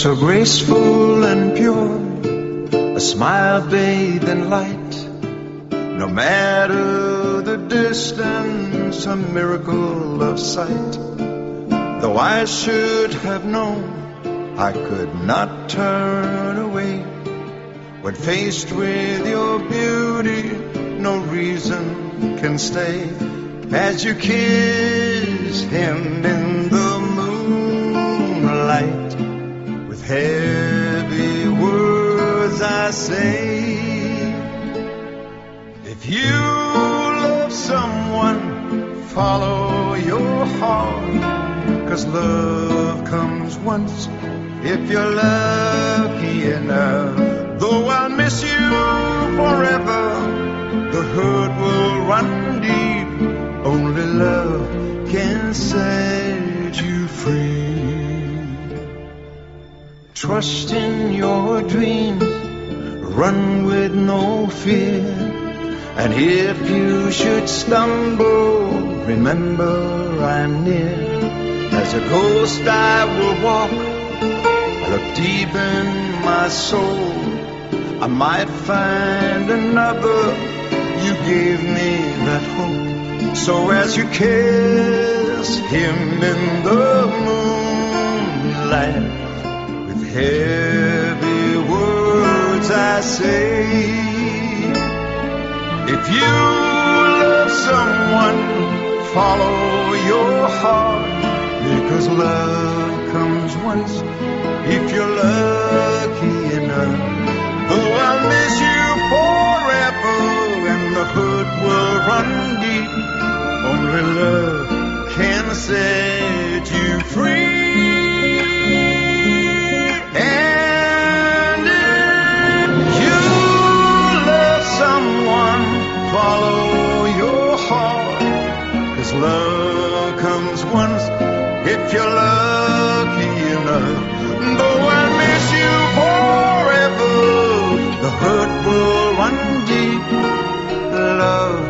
so graceful and pure, a smile bathed in light. No matter the distance, a miracle of sight. Though I should have known, I could not turn away. When faced with your beauty, no reason can stay. As you kiss him in the Say, if you love someone, follow your heart, cause love comes once, if you're lucky enough. Though I'll miss you forever, the hurt will run deep. Only love can set you free. Trust in your dreams, run with no fear. And if you should stumble, remember I'm near. As a ghost I will walk, look deep in my soul. I might find another. You gave me that hope. So as you kiss him in the moonlight, with heavy words I say, if you love someone, follow your heart, because love comes once. If you're lucky enough. Though I'll miss you forever and the hurt will run deep, only love can set you free. If you're lucky enough. Though I miss you forever the hurt will run deep. Love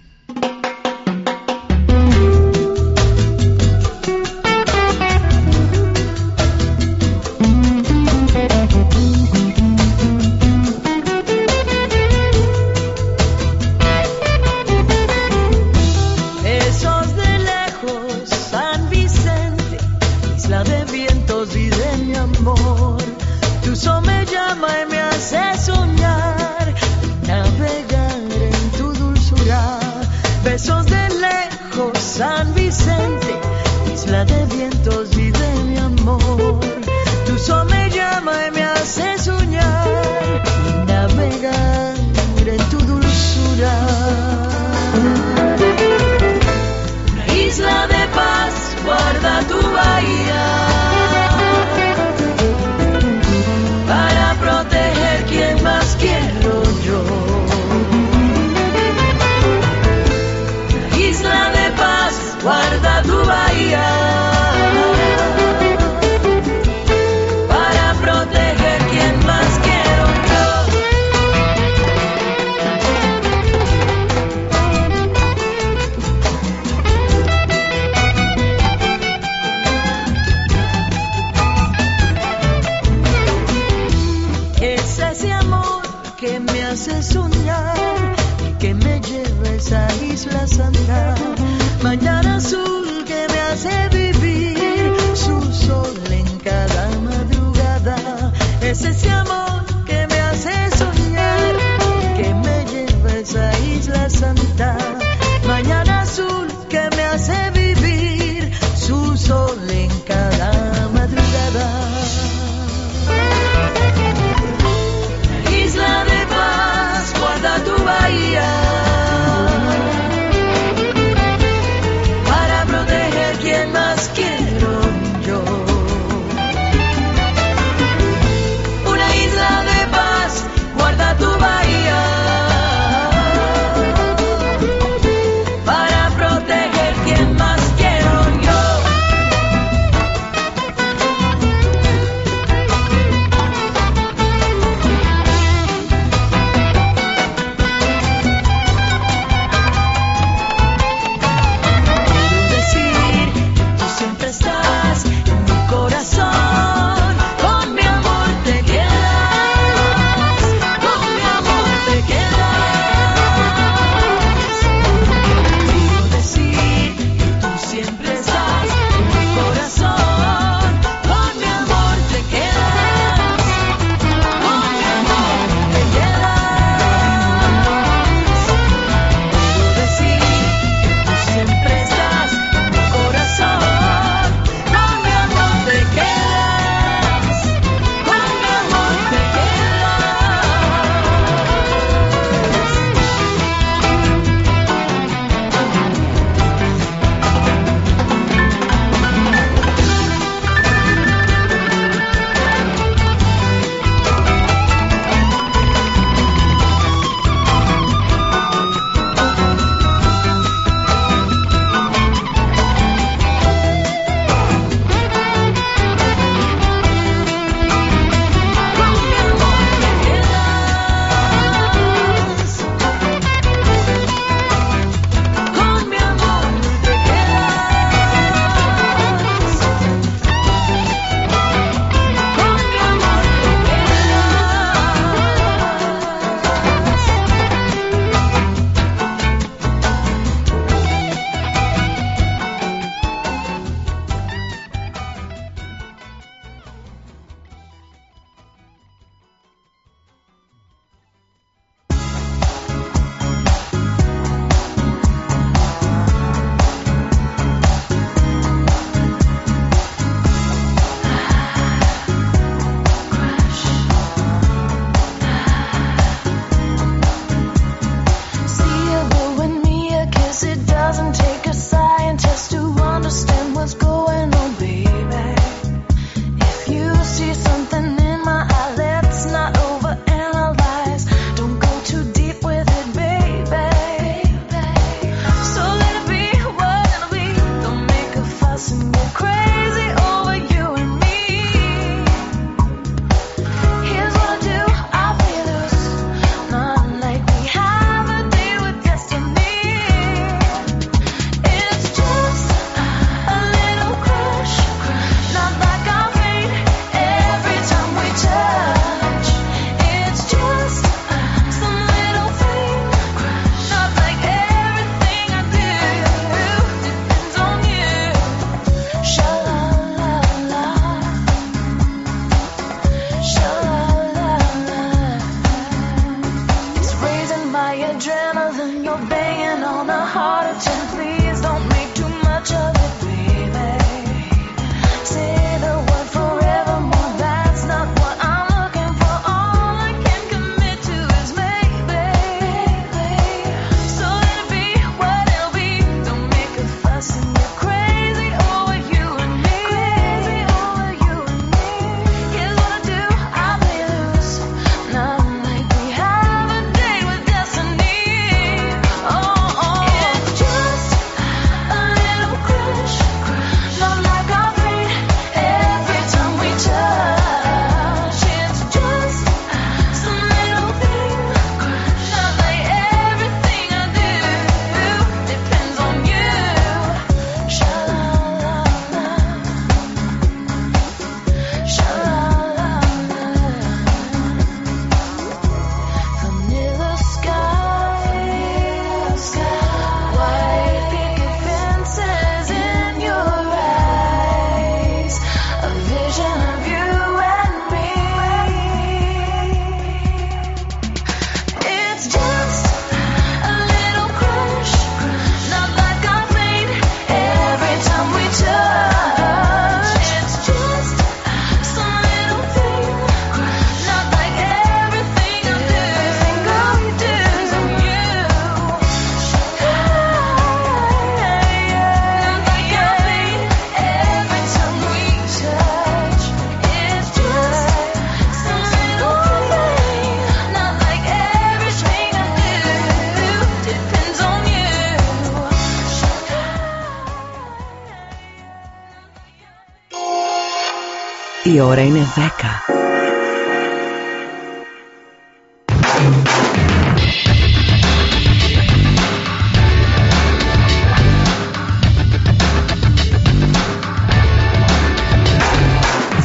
Η ώρα είναι 10.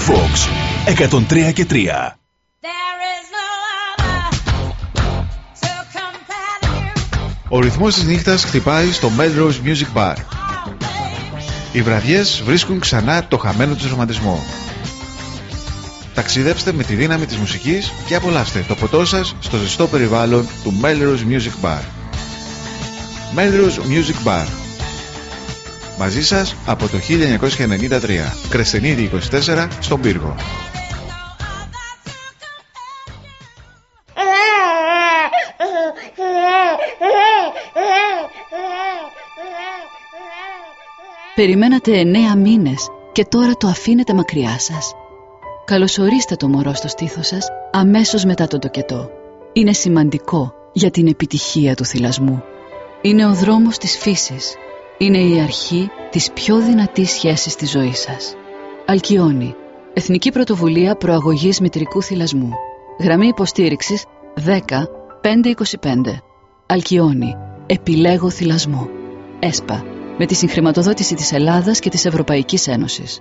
Fox 103 και 3 Ο ρυθμός της νύχτας χτυπάει στο Melrose Music Bar. Οι βραδιές βρίσκουν ξανά το χαμένο του ρομαντισμό. Ταξιδέψτε με τη δύναμη της μουσικής και απολαύστε το ποτό σας στο ζεστό περιβάλλον του Melrose Music Bar. Melrose Music Bar. Μαζί σας από το 1993. Κρεσενίδη 24 στον Πύργο. Περιμένατε εννέα μήνες και τώρα το αφήνετε μακριά σας. Καλωσορίστε το μωρό στο στήθος σας αμέσως μετά τον τοκετό. Είναι σημαντικό για την επιτυχία του θυλασμού. Είναι ο δρόμος της φύσης. Είναι η αρχή της πιο δυνατής σχέσης της ζωής σας. Αλκιόνι. Εθνική Πρωτοβουλία Προαγωγής Μητρικού Θυλασμού. Γραμμή υποστήριξης 10 525. Αλκιόνι. Επιλέγω θυλασμό. ΕΣΠΑ με τη συγχρηματοδότηση της Ελλάδας και της Ευρωπαϊκής Ένωσης.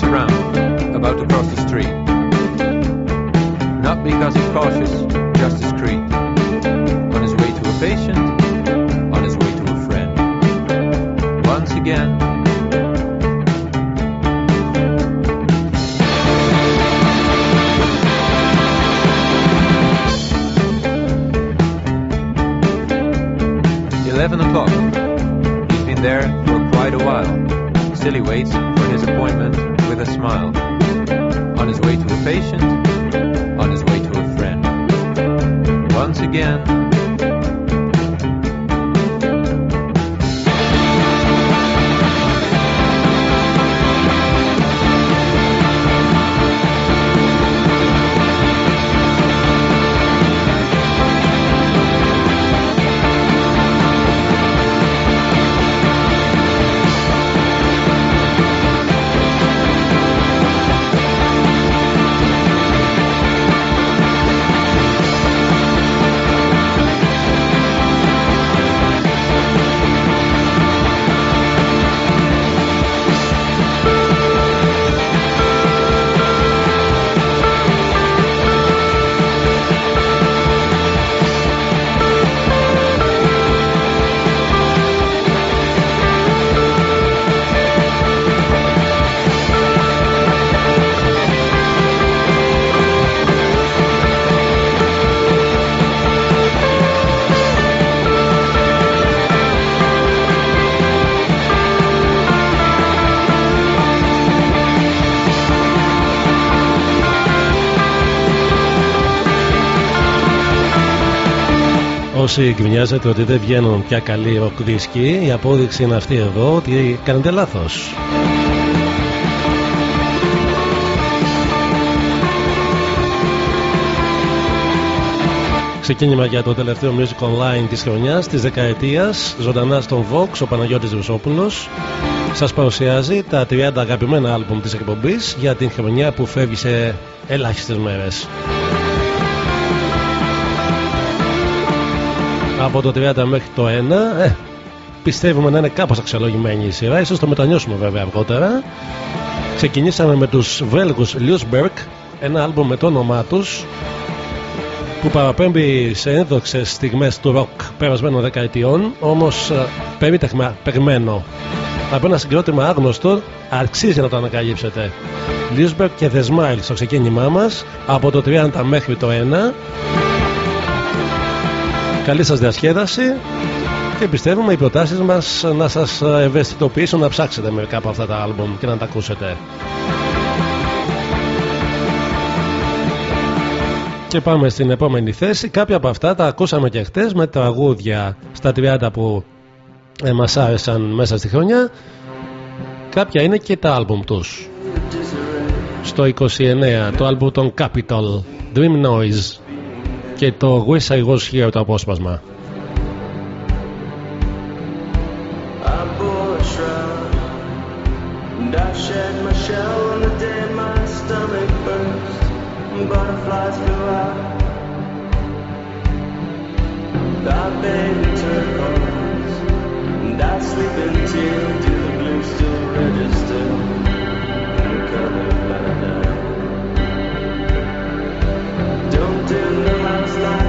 Around, about to cross the street. Not because he's cautious, just discreet. On his way to a patient, on his way to a friend. Once again, Eleven o'clock. He's been there for quite a while. Still he waits smile. On his way to a patient, on his way to a friend. Once again, όσοι γκρινιάζετε ότι δεν βγαίνουν πια καλοί ροκ δίσκοι, η απόδειξη είναι αυτή εδώ ότι κάνετε λάθος. Ξεκίνημα για το τελευταίο Music Online της χρονιάς, της δεκαετίας, ζωντανά στον Vox, ο Παναγιώτης Ρουσόπουλος. σας παρουσιάζει τα 30 αγαπημένα άλμπουμ της εκπομπής για την χρονιά που φεύγει σε ελάχιστες μέρες. Από το 30 μέχρι το 1 ε, πιστεύουμε να είναι κάπως αξιολογημένη η σειρά. Ίσως το μετανιώσουμε βέβαια αργότερα. Ξεκινήσαμε με τους Βέλγους Λιουσμπερκ ένα άλμπουμ με το όνομά τους που παραπέμπει σε ένδοξες στιγμές του ροκ περασμένων δεκαετιών όμως ε, περίτεχμα περμένο από ένα συγκρότημα άγνωστο αξίζει να το ανακαλύψετε. Λιουσμπερκ και The Smile στο ξεκίνημά μας από το 30 μέχρι το 1 καλή σας διασκέδαση και πιστεύουμε οι προτάσεις μας να σας ευαισθητοποιήσουν να ψάξετε μερικά από αυτά τα άλμπομ και να τα ακούσετε. Και πάμε στην επόμενη θέση. Κάποια από αυτά τα ακούσαμε και χτες με τραγούδια στα 30 που ε, μας άρεσαν μέσα στη χρονιά. Κάποια είναι και τα άλμπουμ τους. Στο 29 το άλμπουμ των Capital Dream Noise και το Wish I Was Here το απόσπασμα. love's light.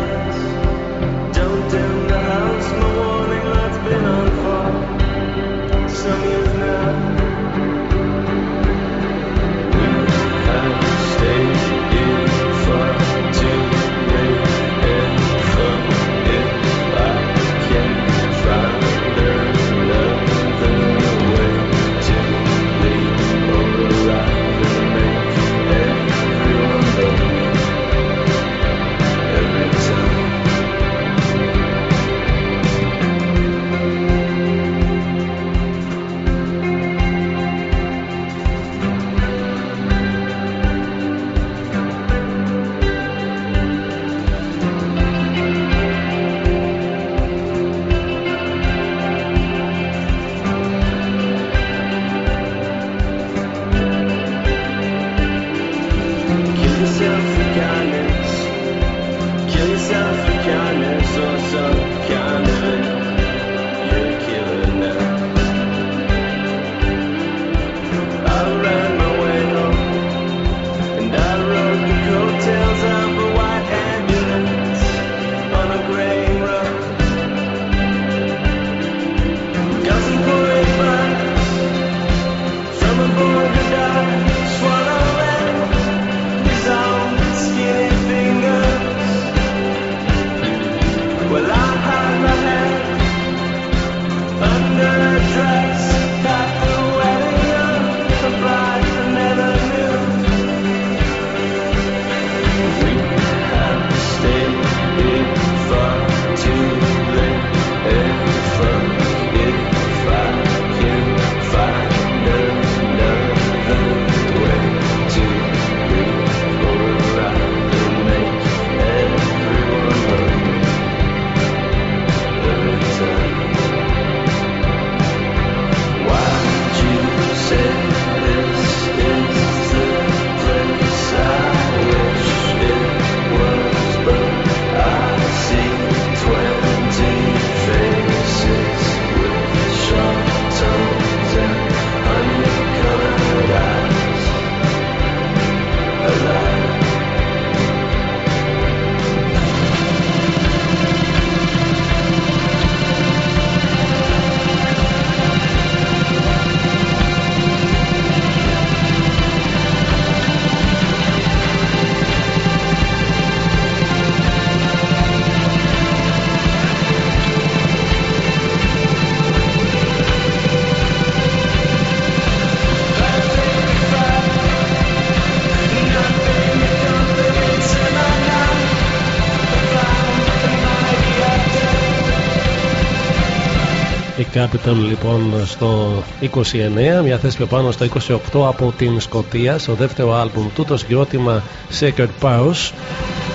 Capital λοιπόν στο 29, μια θέση πιο πάνω στο 28 από την Σκοτία, στο δεύτερο άλμπουμ. Του, το συγκρότημα Sacred Powers,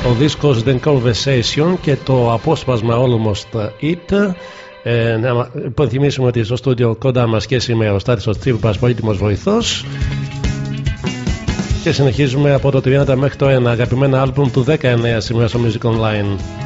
ο δίσκος The Conversation και το απόσπασμα Almost It. Ε, να υπενθυμίσουμε ότι στο στούντιο κοντά μας και σήμερα ο Στάτης ο Τσίρπας πολύτιμος βοηθός. Και συνεχίζουμε από το 30 μέχρι το 1 αγαπημένα άλμπουμ του 19 σήμερα στο Music Online.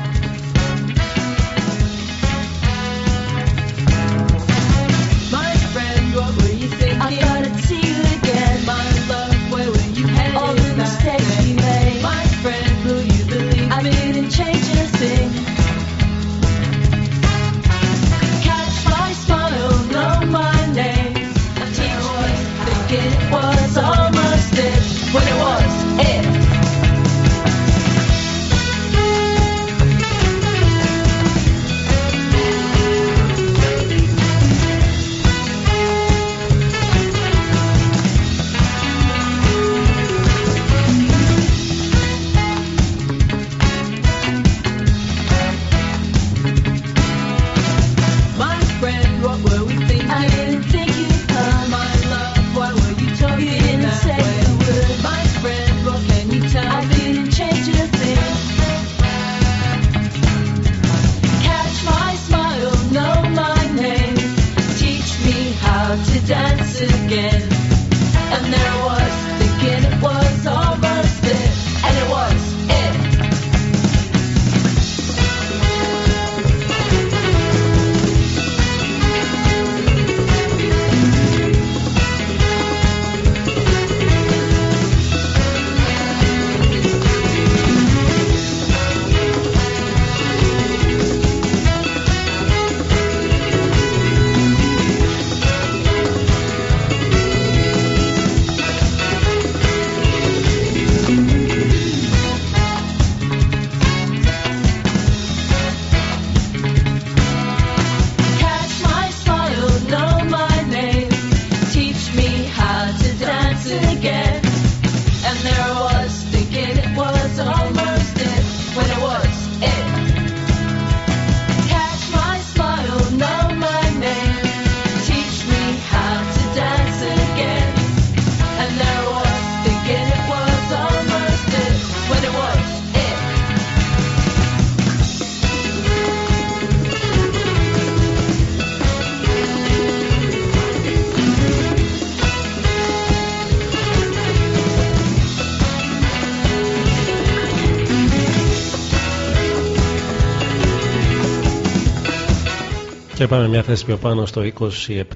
Πάμε μια θέση πιο πάνω στο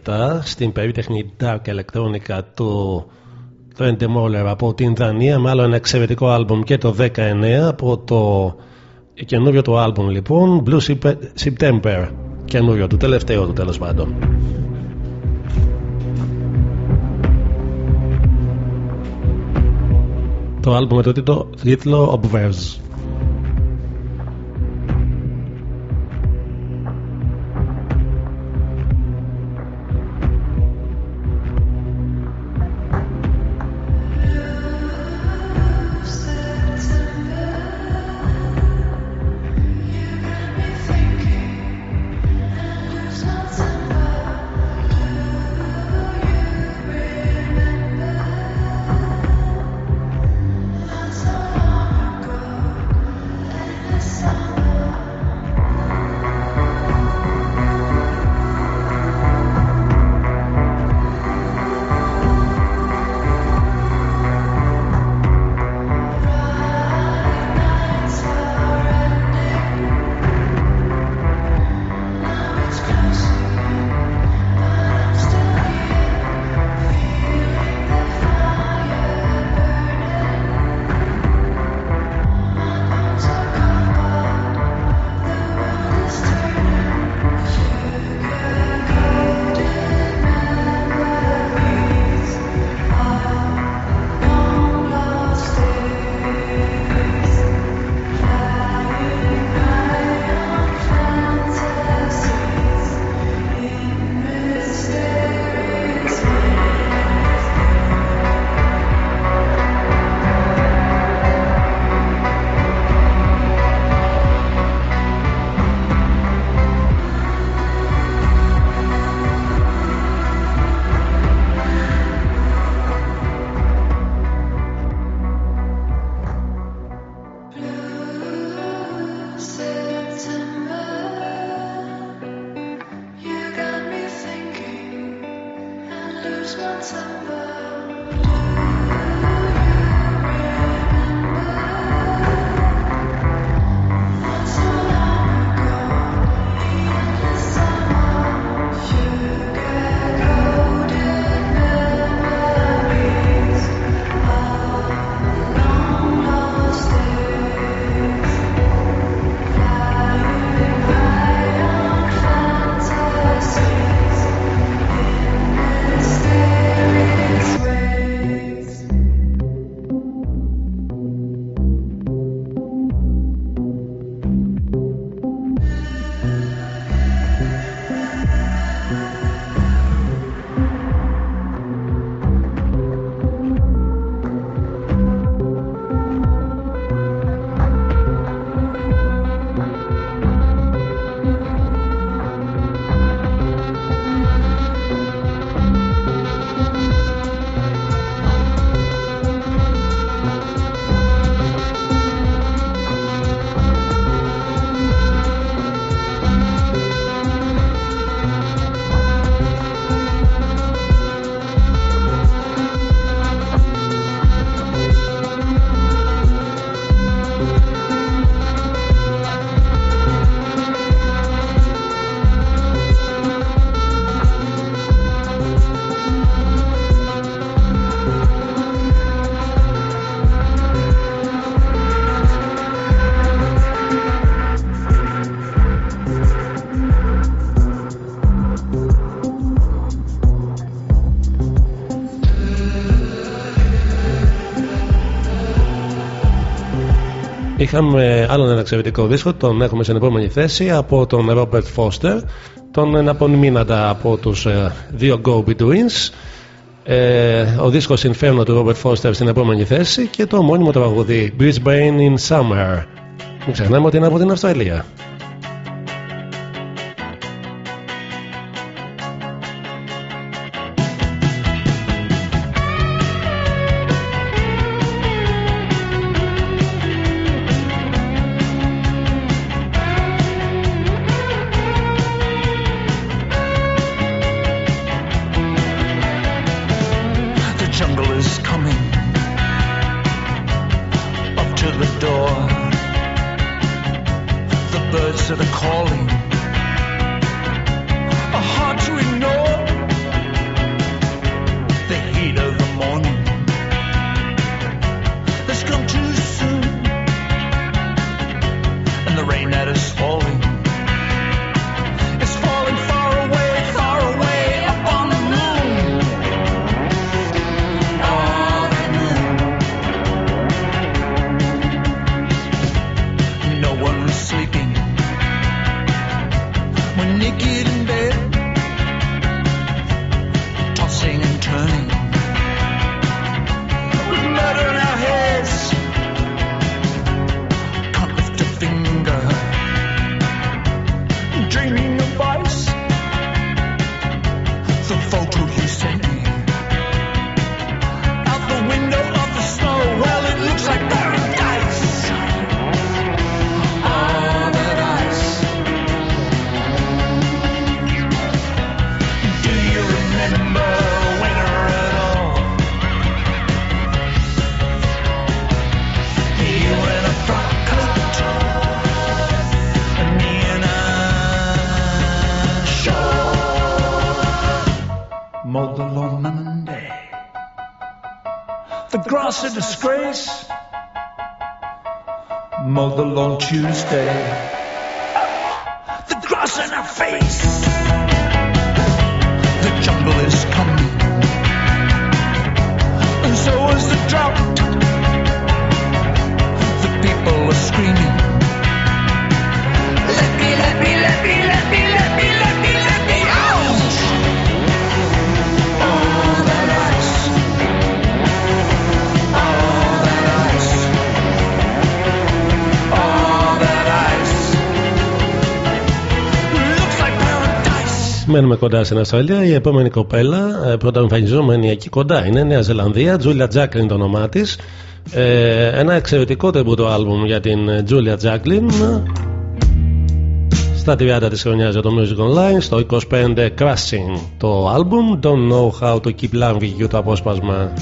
27 στην περίτεχνη Dark Electronica του Trent Moller από την Δανία. Με άλλο ένα εξαιρετικό άλμπουμ και το 19 από το καινούριο του άλμπουμ λοιπόν Blue September. Καινούριο του τελευταίο του τέλος πάντων. Το άλμπουμ με το τίτλο Obverse Είχαμε άλλον ένα εξαιρετικό δίσκο, τον έχουμε στην επόμενη θέση από τον Robert Foster. Τον απονημήνατα από τους ε, δύο Go Betweens. Ε, ο δίσκος Inferno του Robert Foster στην επόμενη θέση και το μόνιμο τραγουδί Brisbane in Summer. Μην ξεχνάμε ότι είναι από την Αυστραλία. Κοντά στην Αυστραλία. Η επόμενη κοπέλα, ε, πρώτα εμφανιζόμενη εκεί κοντά, είναι Νέα Ζελανδία. Τζούλια Τζάκλιν το όνομά της. Ε, ένα εξαιρετικό τεμπούτο άλμπουμ για την Τζούλια Τζάκλιν. Στα 30 της χρονιάς για το Music Online, στο 25 Crashing το άλμπουμ. Don't know how to keep loving you το απόσπασμα.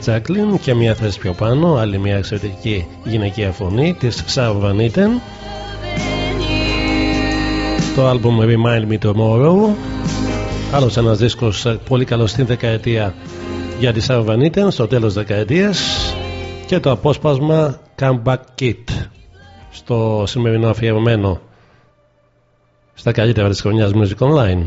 Τσάκλιν και μια θέση πιο πάνω, άλλη μια εξαιρετική γυναικεία φωνή της Σάβ Βανίτεν. Το άλμπουμ Remind Me Tomorrow. Άλλος ένας δίσκος ε, πολύ καλός στην δεκαετία για τη Σάβ Βανίτεν στο τέλος δεκαετίας και το απόσπασμα Come Back Kit στο σημερινό αφιερωμένο στα καλύτερα της χρονιάς Music Online.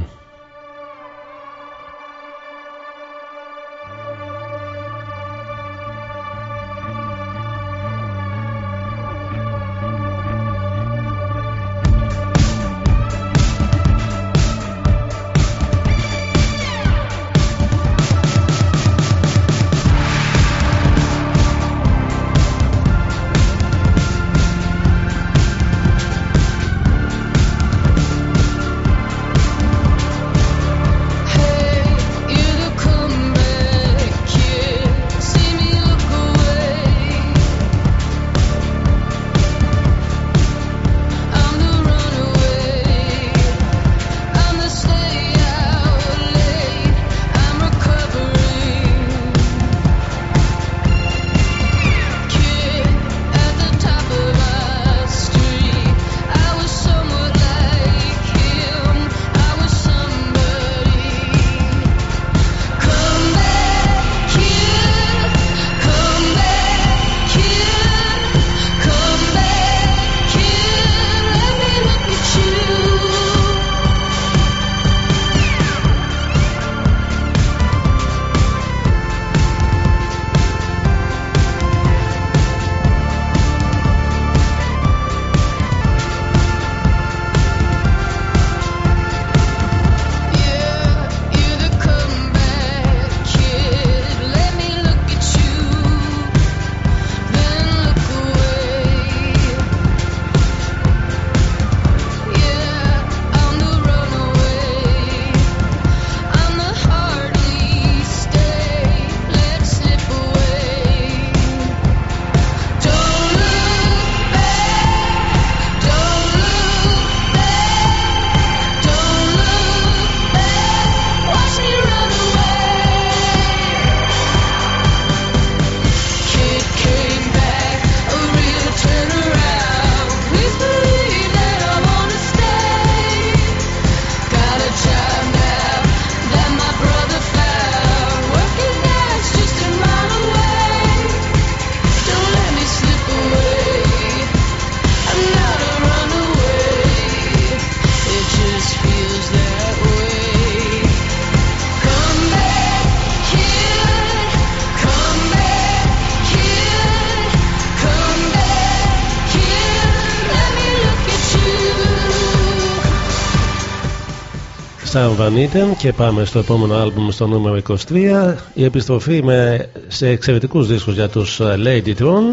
Σαν Βανίτεν και πάμε στο επόμενο άλμπουμ στο νούμερο 23 η επιστροφή με, σε εξαιρετικούς δίσκους για τους ε, Lady Tron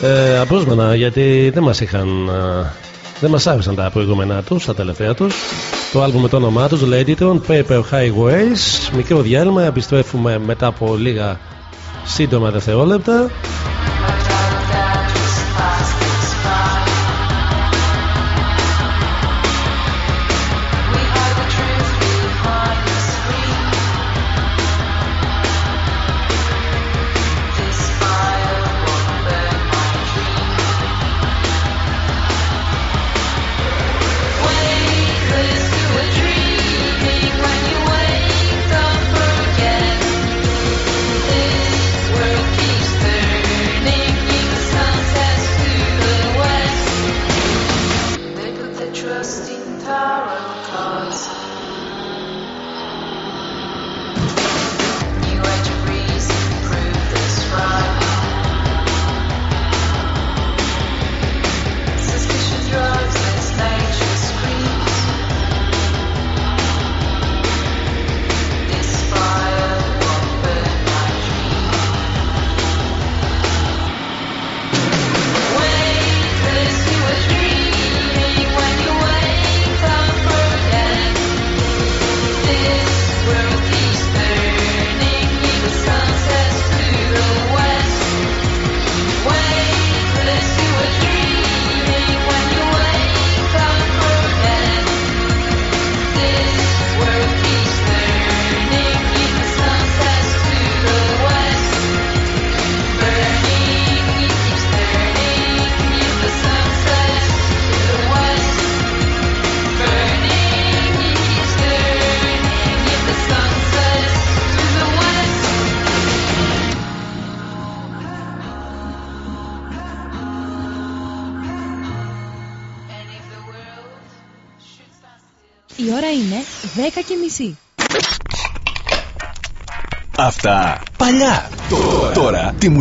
ε, απρόσμενα γιατί δεν μας είχαν ε, δεν μας άρεσαν τα προηγούμενά τους τα τελευταία τους. Το άλμπουμ με το όνομά τους Lady Tron Paper Highways. Μικρό διάλειμμα επιστρέφουμε μετά από λίγα σύντομα δευτερόλεπτα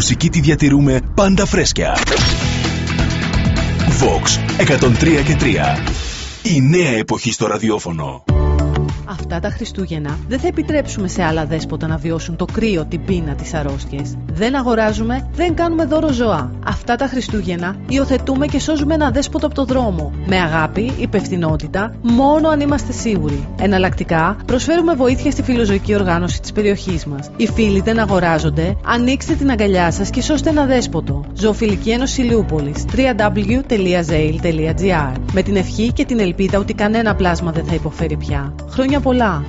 μουσική τη διατηρούμε πάντα φρέσκια. Vox 103 και 3. Η νέα εποχή στο ραδιόφωνο. Αυτά τα Χριστούγεννα δεν θα επιτρέψουμε σε άλλα δέσποτα να βιώσουν το κρύο, την πείνα, τις αρρώστιες. Δεν αγοράζουμε, δεν κάνουμε δώρο ζώα. Αυτά τα Χριστούγεννα υιοθετούμε και σώζουμε ένα δέσποτο από το δρόμο. Με αγάπη, υπευθυνότητα, μόνο αν είμαστε σίγουροι. Εναλλακτικά, προσφέρουμε βοήθεια στη φιλοζωική οργάνωση της περιοχής μας. Οι φίλοι δεν αγοράζονται, ανοίξτε την αγκαλιά σας και σώστε ένα δέσποτο. Ζωοφιλική Ένωση Λιούπολης www.zail.gr Με την ευχή και την ελπίδα ότι κανένα πλάσμα δεν θα υποφέρει πια. Χρόνια πολλά!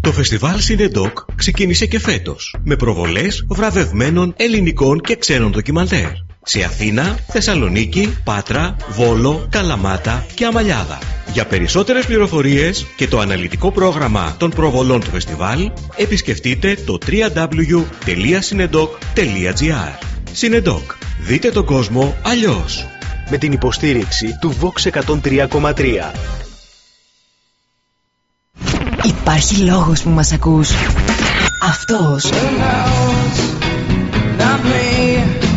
Το φεστιβάλ Σινεντόκ ξεκίνησε και φέτος με προβολές βραβευμένων ελληνικών και ξένων ντοκιμαντέρ σε Αθήνα, Θεσσαλονίκη, Πάτρα, Βόλο, Καλαμάτα και Αμαλιάδα. Για περισσότερες πληροφορίες και το αναλυτικό πρόγραμμα των προβολών του φεστιβάλ επισκεφτείτε το www.sinedoc.gr Σινεντόκ. Δείτε τον κόσμο αλλιώς με την υποστήριξη του Vox 103,3. Υπάρχει λόγος που μας ακούς. Αυτός. Everyone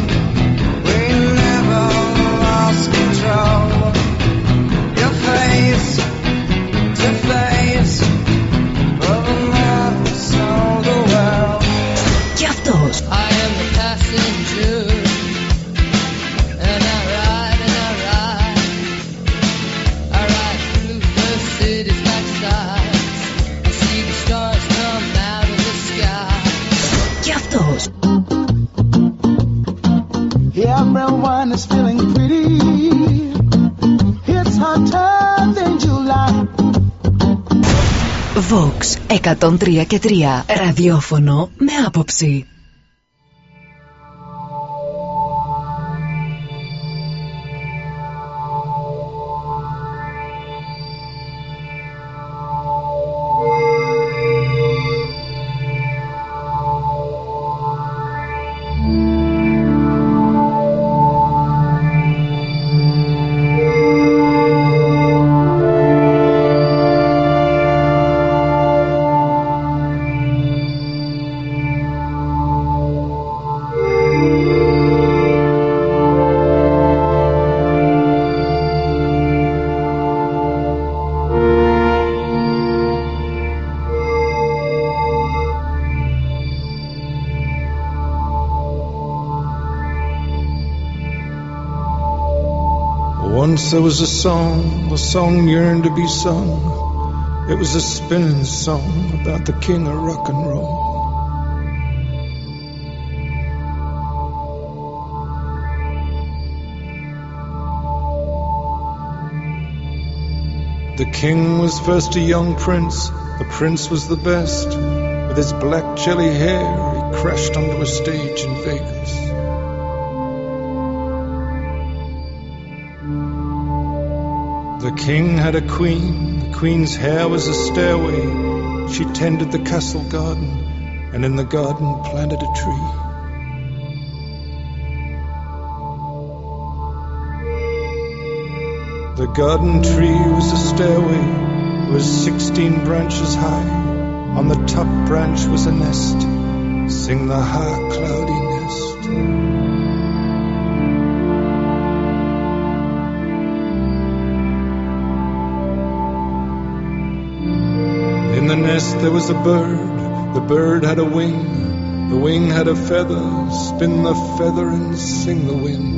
is feeling pretty. It's hotter than July. Vox 103 και 3 ραδιόφωνο με άποψη. Was a song, the song yearned to be sung. It was a spinning song about the king of rock and roll. The king was first a young prince, the prince was the best. With his black jelly hair, he crashed onto a stage in Vegas. The king had a queen, the queen's hair was a stairway. She tended the castle garden, and in the garden planted a tree. The garden tree was a stairway, it was sixteen branches high. On the top branch was a nest, sing the high cloudy nest there was a bird, the bird had a wing, the wing had a feather, spin the feather and sing the wind.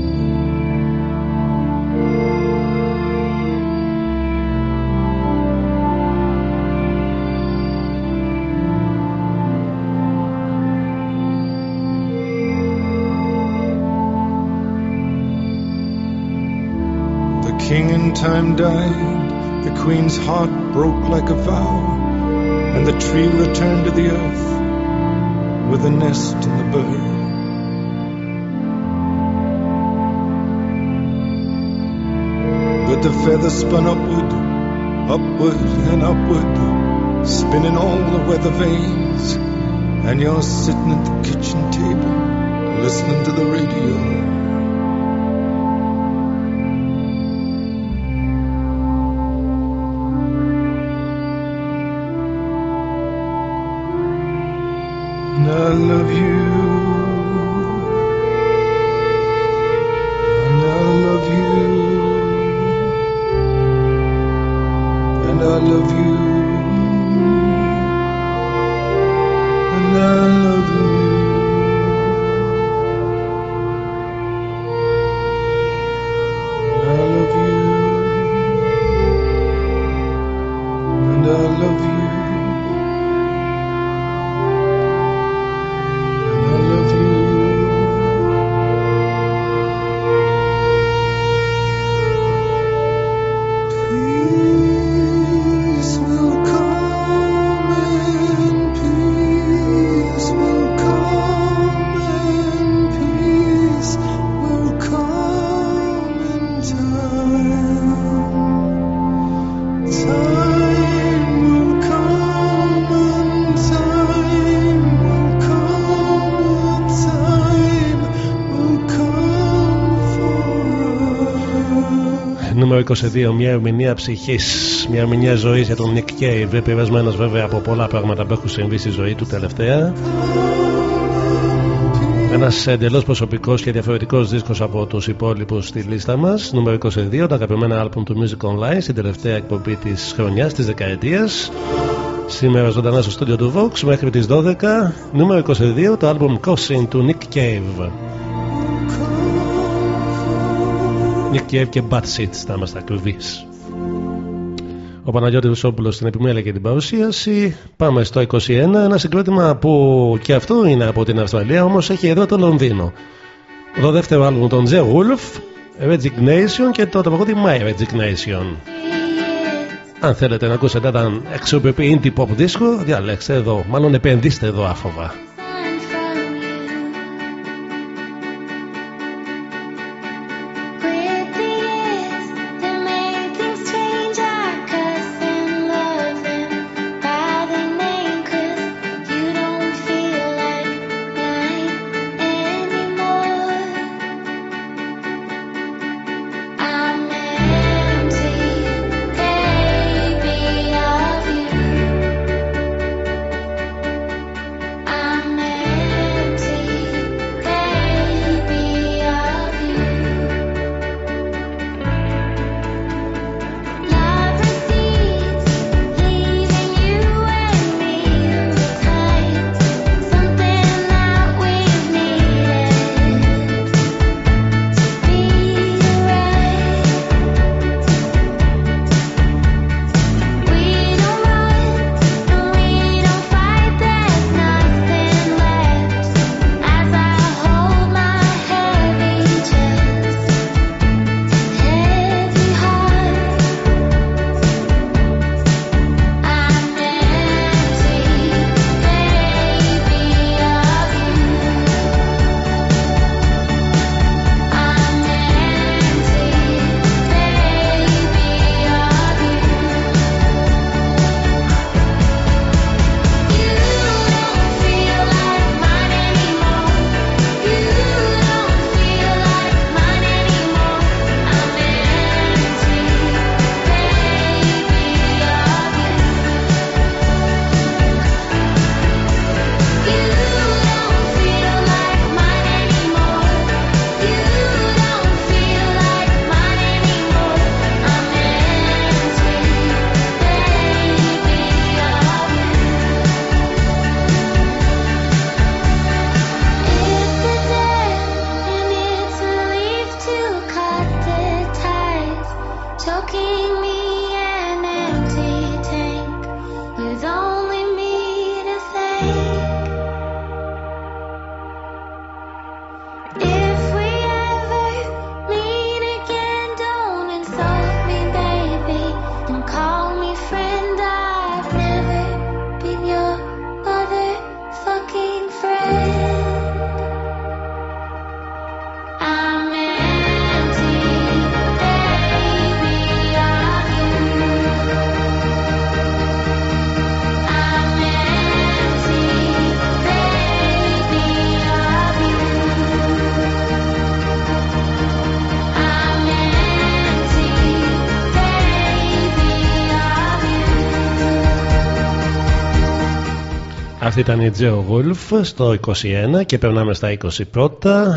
The king in time died, the queen's heart broke like a vow, and the tree returned to the earth with the nest and the bird. But the feather spun upward, upward and upward, spinning all the weather vanes, and you're sitting at the kitchen table, listening to the radio. And I love you. And I love you. And I love you. And I love you. 22, μια ερμηνεία ψυχής, μια ερμηνεία ζωής για τον Nick Cave. Επηρεασμένο βέβαια από πολλά πράγματα που έχουν συμβεί στη ζωή του τελευταία. Ένας εντελώς προσωπικός και διαφορετικός δίσκος από τους υπόλοιπους στη λίστα μας. Νούμερο 22, τα αγαπημένα άλμπουμ του Music Online στην τελευταία εκπομπή της χρονιάς, της δεκαετίας. Σήμερα ζωντανά στο στούντιο του Vox μέχρι τις 12. Νούμερο 22, το άλμπουμ Cousin του Nick Cave. Nick Cave και Bad Seeds θα είμαστε ακριβείς. Ο Παναγιώτης Βουσόπουλος στην επιμέλεια και την παρουσίαση. Πάμε στο 21, ένα συγκρότημα που και αυτό είναι από την Αυστραλία, όμως έχει εδώ το Λονδίνο. Το δεύτερο άλμπουμ των The Wolf, Resignation και το τραγούδι My Resignation. Αν θέλετε να ακούσετε έναν εξωπρεπή indie pop δίσκο, διαλέξτε εδώ, μάλλον επενδύστε εδώ άφοβα. Αυτή ήταν η Joe Wolf στο 21 και περνάμε στα 21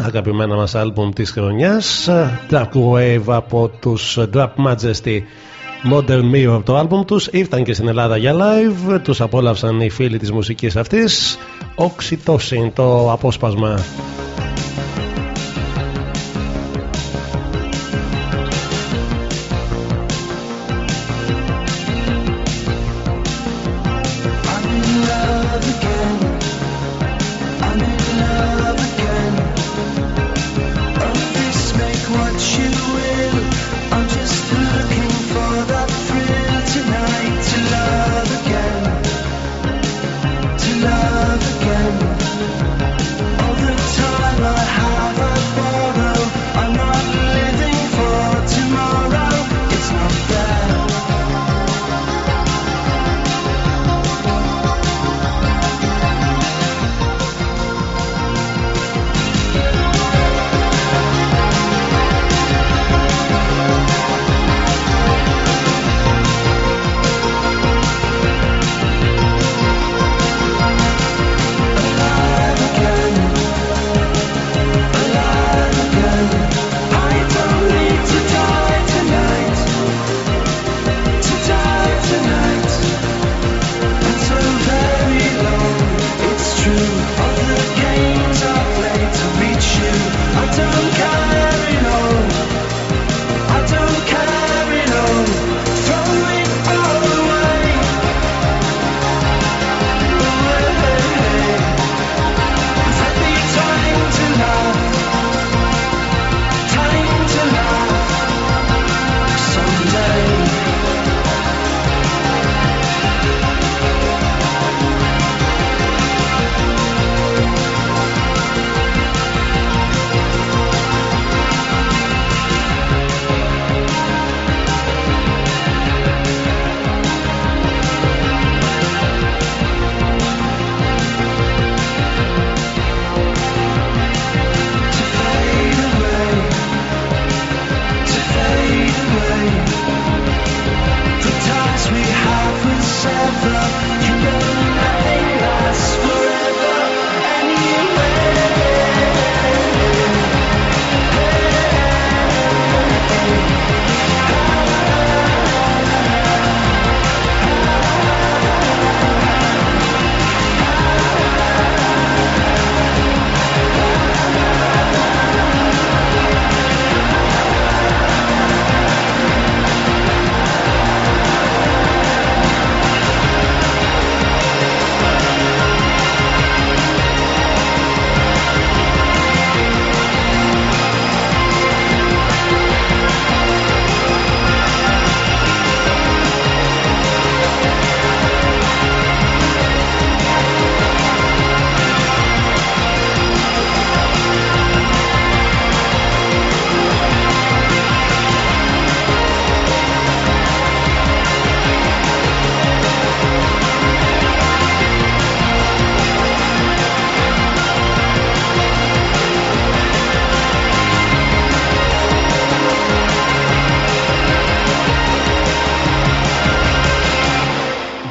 αγαπημένα μας άλμπουμ της χρονιάς Dark Wave από τους Drop Majesty. Modern Mirror το άλμπουμ τους. Ήρθαν και στην Ελλάδα για live. Τους απόλαυσαν οι φίλοι της μουσικής αυτής. Oxytocin το απόσπασμα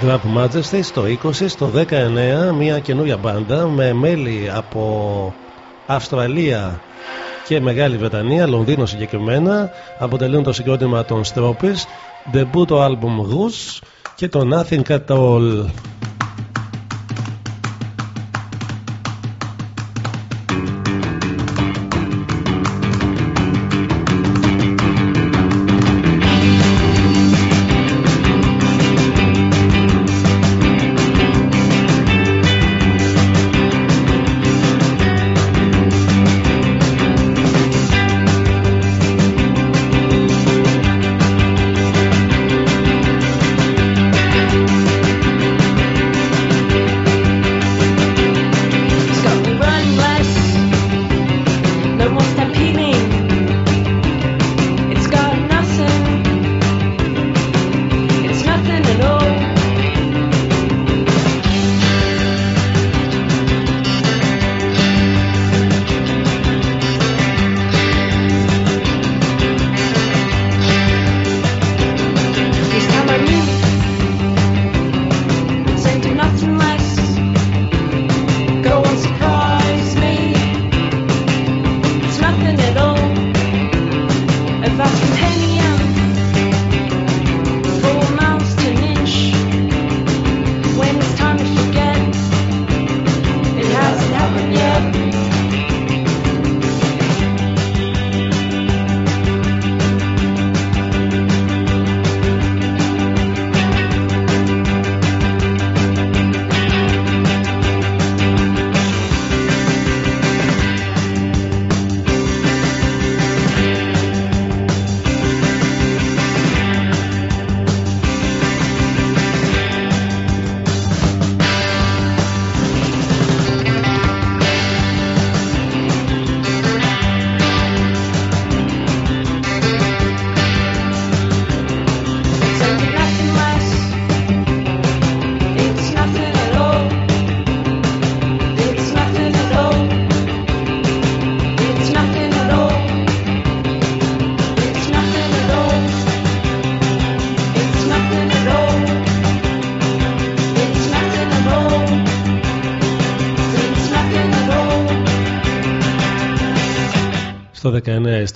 Majesty στο 20, στο 19 μια καινούρια μπάντα με μέλη από Αυστραλία και Μεγάλη Βρετανία, Λονδίνο συγκεκριμένα, αποτελούν το συγκρότημα των Stropes, debut το album Goose και το Nothing at All.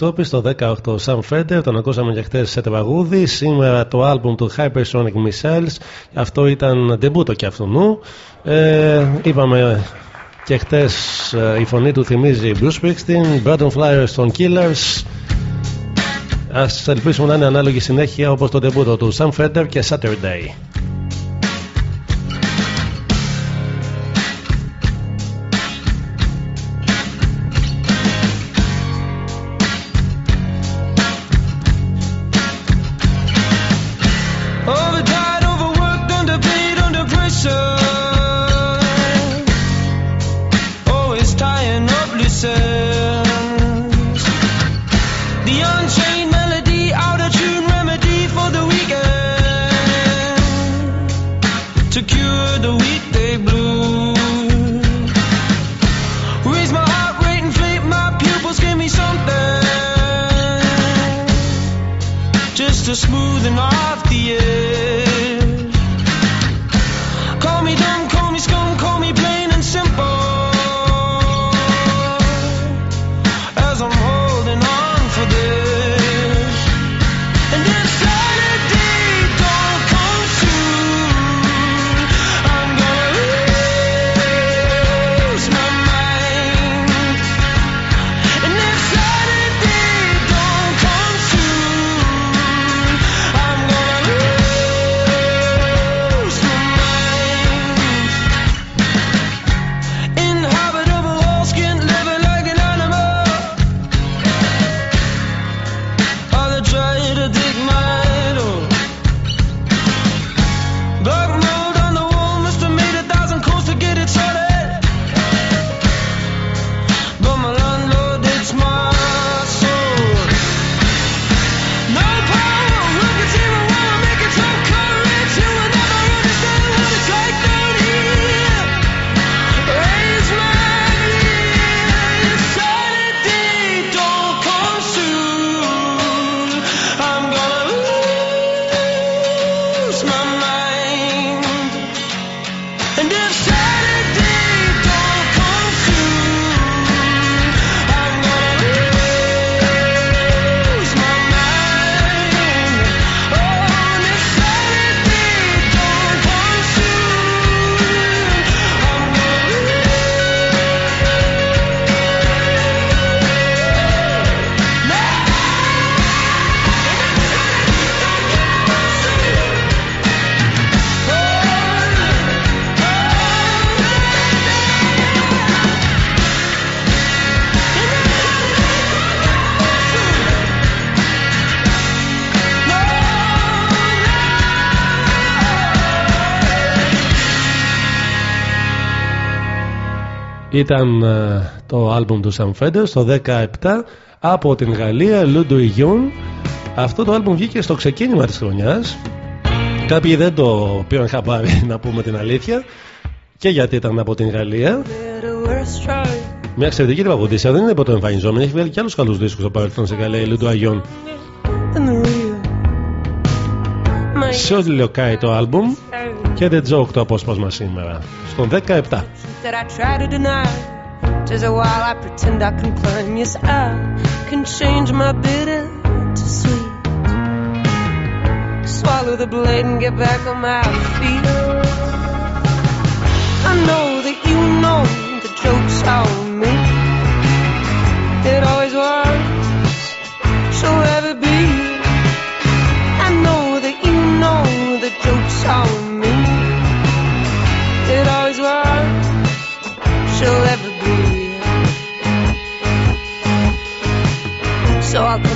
19 Ιστόπη, στο 18 Sam Fender, τον ακούσαμε και χθες σε τραγούδι. Σήμερα το άλμπουμ του Hypersonic Missiles, αυτό ήταν ντεμπούτο και αυτού ε, είπαμε και χθες ε, η φωνή του θυμίζει Bruce Springsteen, Brandon Flyers των Killers. Α ελπίσουμε να είναι ανάλογη συνέχεια όπως το ντεμπούτο του Sam Fender και Saturday. Ήταν ε, το άλμπουμ του Sam Fender στο 17 από την Γαλλία Ludwig Jung. Αυτό το άλμπουμ βγήκε στο ξεκίνημα της χρονιάς. Κάποιοι δεν το πήραν χαμπάρι να πούμε την αλήθεια και γιατί ήταν από την Γαλλία. Μια εξαιρετική τραγουδίστρια δεν είναι ποτέ εμφανιζόμενη. Έχει βγάλει και άλλους καλούς δίσκους στο παρελθόν σε Γαλλία, η Ludwig Σε ό,τι λιωκάει το άλμπουμ και The Joke το απόσπασμα σήμερα. Στον 17. that I try to deny. Tis a while I pretend I can climb. Yes, I can change my bitter to sweet. Swallow the blade and get back on my feet. I know that you know the joke's on me. It always was, so ever be.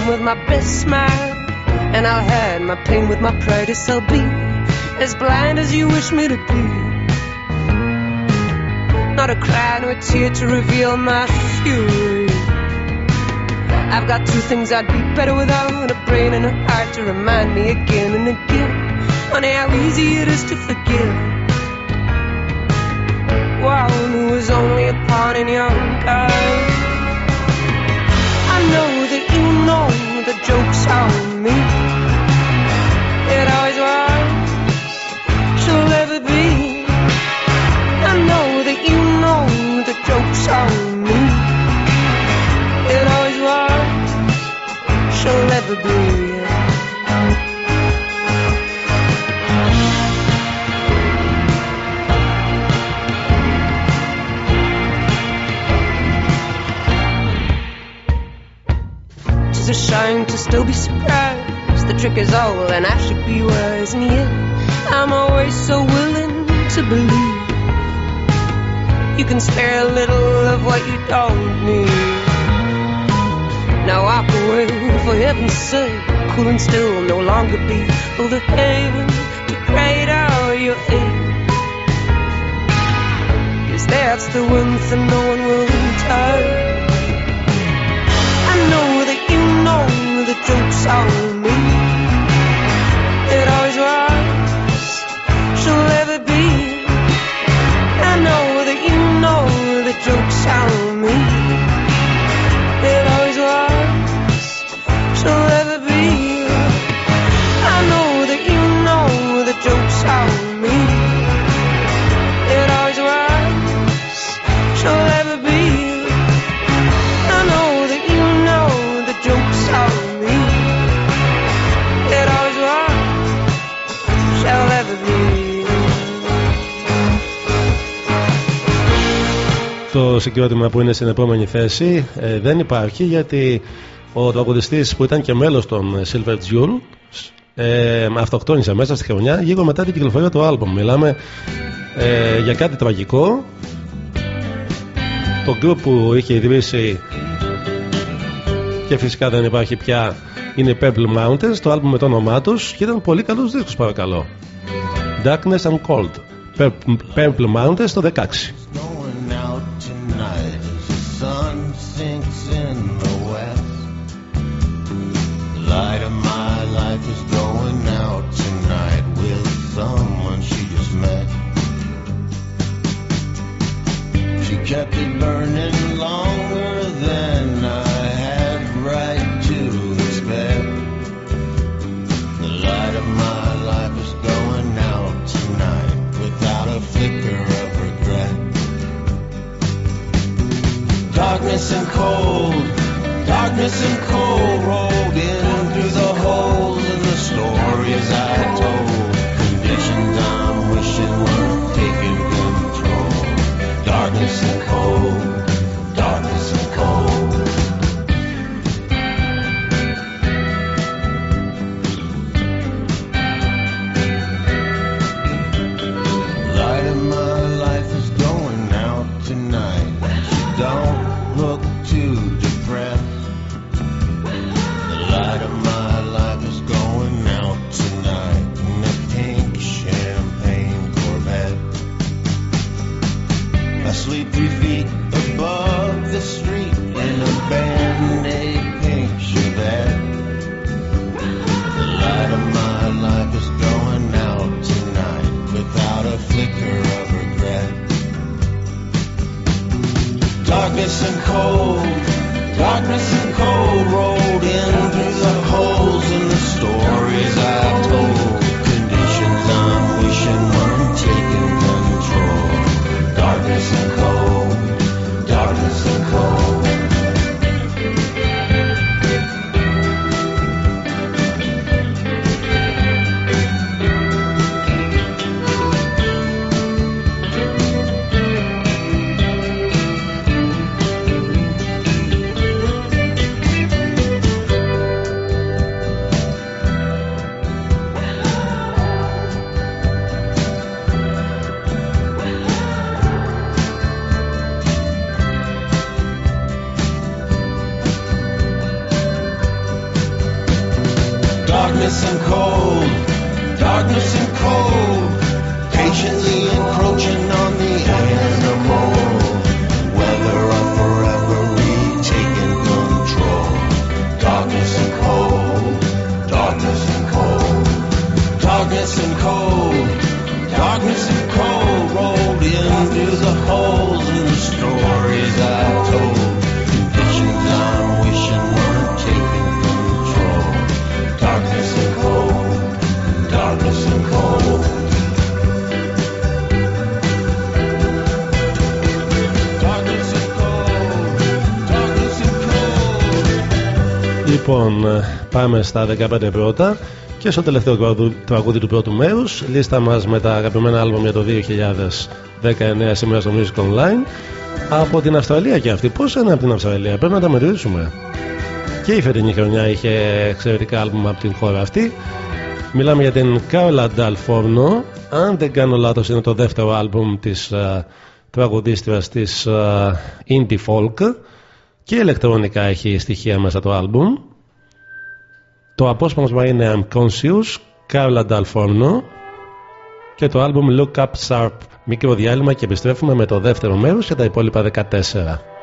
With my best smile, and I'll hide my pain with my pride. Yes, I'll be as blind as you wish me to be. Not a cry nor a tear to reveal my fury. I've got two things I'd be better without a brain and a heart to remind me again and again. Honey, how easy it is to forgive one who was only a pawn in your eyes. I know know the joke's on me. It always was, she'll ever be. I know that you know the joke's on me. It always was. shall ever be. Shame to still be surprised. The trick is all, and I should be wise. And yet, I'm always so willing to believe. You can spare a little of what you don't need. Now walk away, for heaven's sake. Cool and still, no longer be full of haven to cradle your ache. Cause that's the one thing no one will tell. I know me. It always was. Συγκρότημα που είναι στην επόμενη θέση ε, δεν υπάρχει γιατί ο τραγουδιστής που ήταν και μέλος των Silver Jewel ε, αυτοκτόνησε μέσα στη χρονιά λίγο μετά την κυκλοφορία του άλμπομ. Μιλάμε ε, για κάτι τραγικό. Το group που είχε ιδρύσει και φυσικά δεν υπάρχει πια είναι Pebble Mountains, το άλμπομ με το όνομά τους και ήταν πολύ καλούς δίσκους παρακαλώ. Darkness and Cold. Purple- Purple Mountains το 16. Sun sinks in the west. The light of my life is going out tonight with someone she just met. She kept it burning Darkness and cold, darkness and cold rolled in and cold, darkness and cold rolled in Λοιπόν, ε, πάμε στα 15 πρώτα και στο τελευταίο τραγούδι του πρώτου μέρους. Λίστα μας με τα αγαπημένα άλμπομ για το 2019 σήμερα στο Music Online. Από την Αυστραλία και αυτή. Πώς είναι από την Αυστραλία, πρέπει να τα μετρήσουμε. Και η φετινή χρονιά είχε εξαιρετικά άλμπομ από την χώρα αυτή. Μιλάμε για την Κάρολα Νταλφόρνο. Αν δεν κάνω λάθος, είναι το δεύτερο άλμπομ της ε, uh, τραγουδίστρια της ε, Indie Folk. Και ηλεκτρονικά έχει στοιχεία μέσα το άλμπουμ το απόσπασμα είναι Unconscious, Carla Dalforno και το άλμπουμ Look Up Sharp. Μικρό διάλειμμα και επιστρέφουμε με το δεύτερο μέρος και τα υπόλοιπα 14.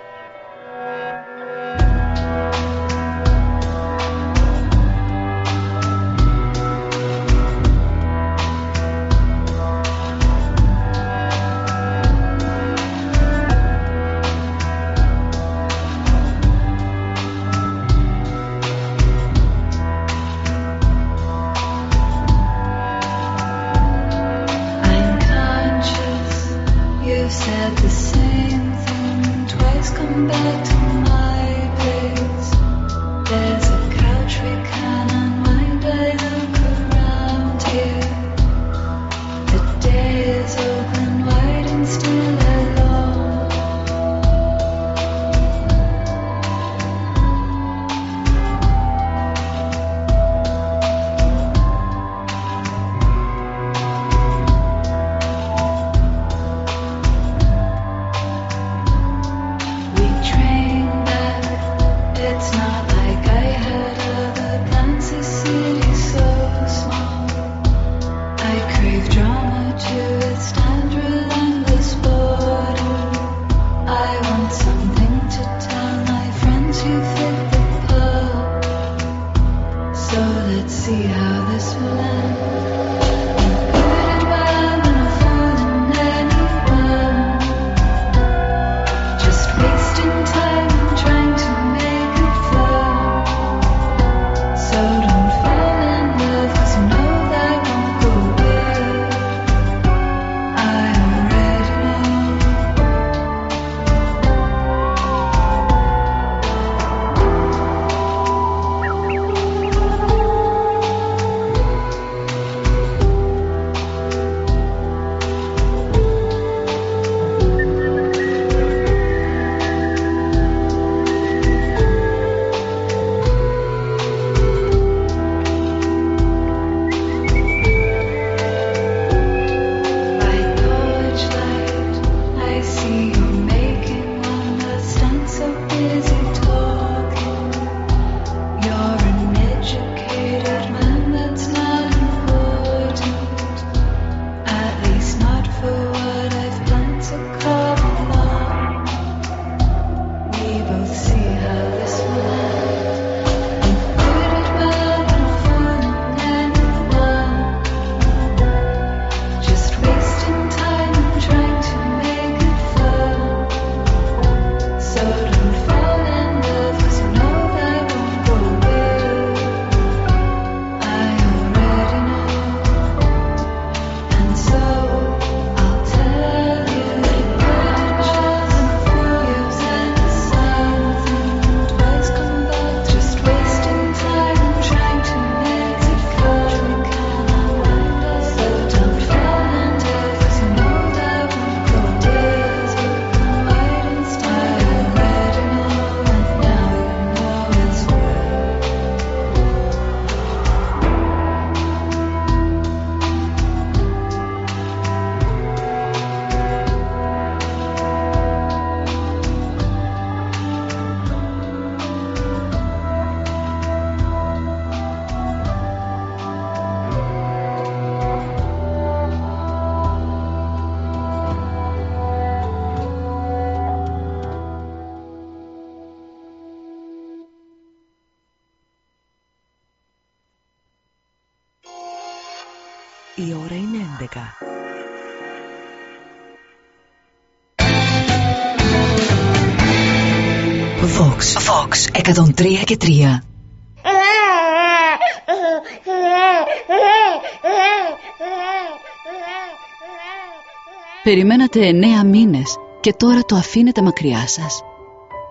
Περιμένατε εννέα μήνες και τώρα το αφήνετε μακριά σας.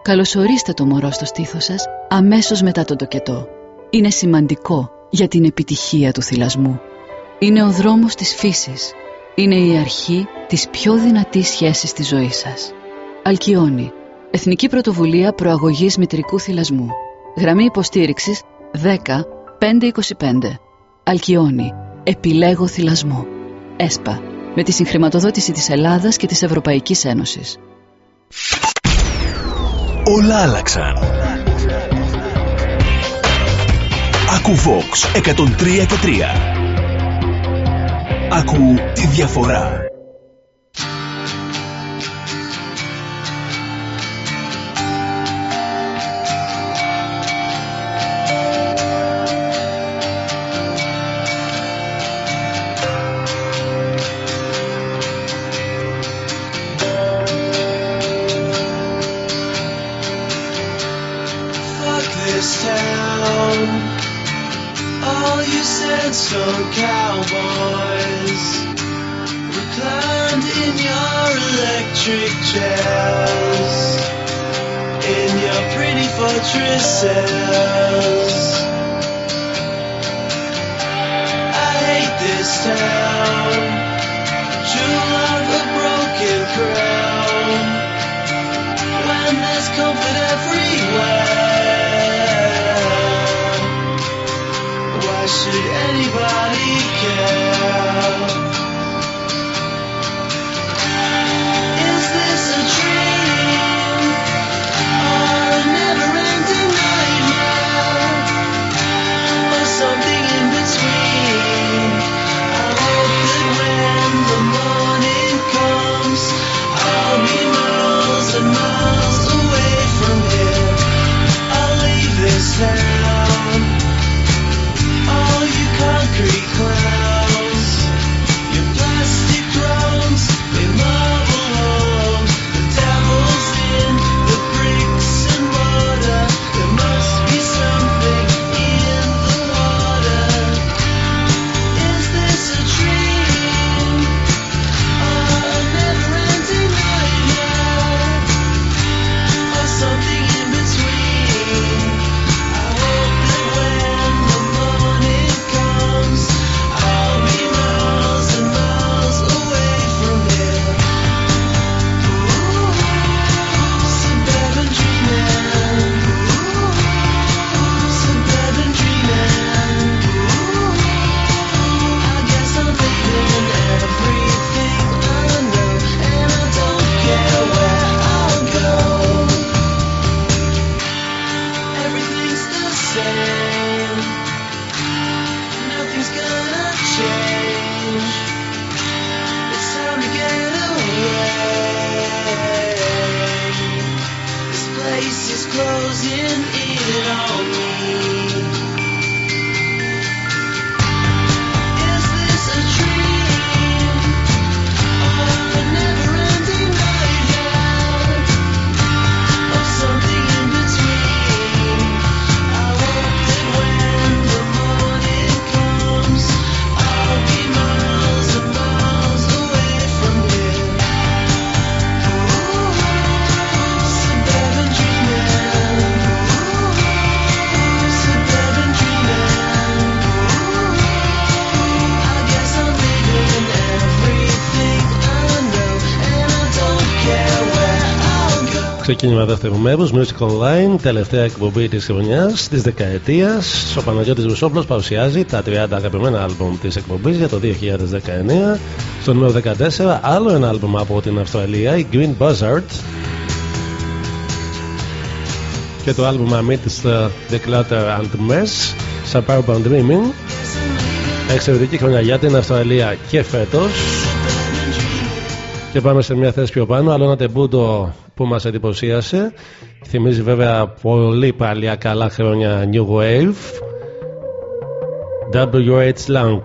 Καλωσορίστε το μωρό στο στήθος σας αμέσως μετά τον τοκετό. Είναι σημαντικό για την επιτυχία του θυλασμού. Είναι ο δρόμος της φύσης. Είναι η αρχή της πιο δυνατής σχέσης της ζωής σας. Αλκιόνι. Εθνική Πρωτοβουλία Προαγωγής Μητρικού Θυλασμού. Γραμμή υποστήριξης 10 525. Αλκιόνι. Επιλέγω θυλασμό. ΕΣΠΑ με τη συγχρηματοδότηση της Ελλάδας και της Ευρωπαϊκής Ένωσης. Όλα άλλαξαν. Ακού Vox 103 και 3. Ακού τη διαφορά. Go. Ξεκίνημα δεύτερου μέρους, Music Online, τελευταία εκπομπή της χρονιάς, της δεκαετίας. Ο Παναγιώτης Βουσόπλο παρουσιάζει τα 30 αγαπημένα άλμπουμ της εκπομπής για το 2019. Στο νούμερο 14, άλλο ένα άλμπουμ από την Αυστραλία, η Green Buzzard. Και το άλμπουμ Amidst the Clutter and Mess, Suburban Dreaming. Εξαιρετική χρονιά για την Αυστραλία και φέτος. Και πάμε σε μια θέση πιο πάνω, άλλο ένα τεμπούντο που μας εντυπωσίασε. Θυμίζει βέβαια πολύ παλιά καλά χρόνια New Wave. W.H. Lang.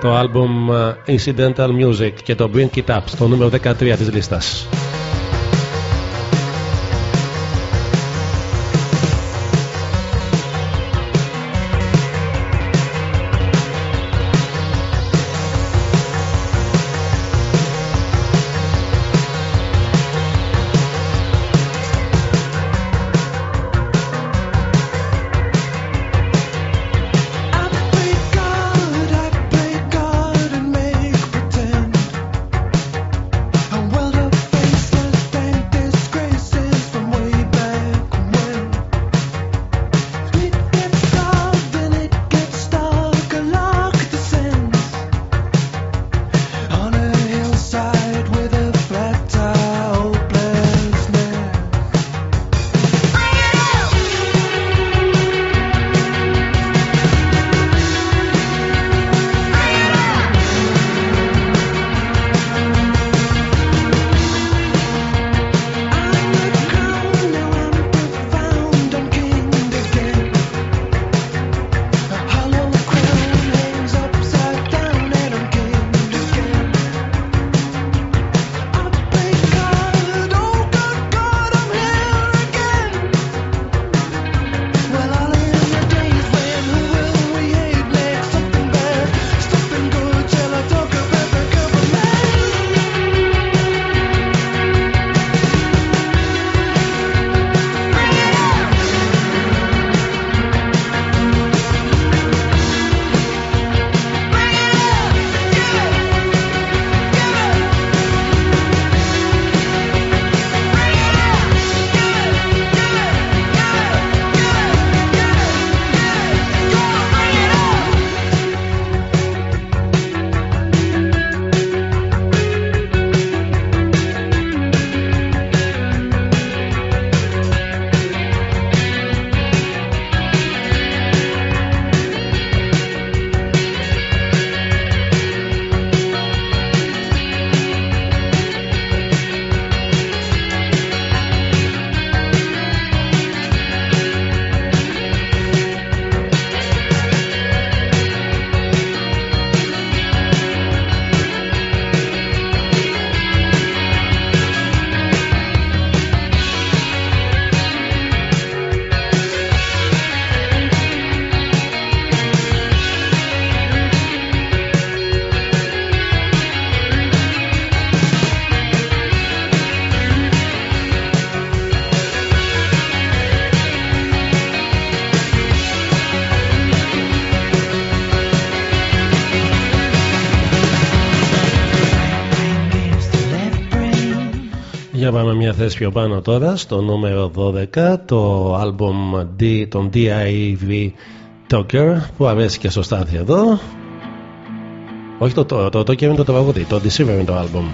Το άλμπουμ uh, Incidental Music και το Bring It Up στο νούμερο 13 της λίστας. Πάμε μια θέση πιο πάνω τώρα στο νούμερο 12 το άλμπομ D, των DIV Talker που αρέσει και στο Στάθη εδώ. Όχι το, το, το Talker είναι το τραγούδι το Deceiver είναι το άλμπομ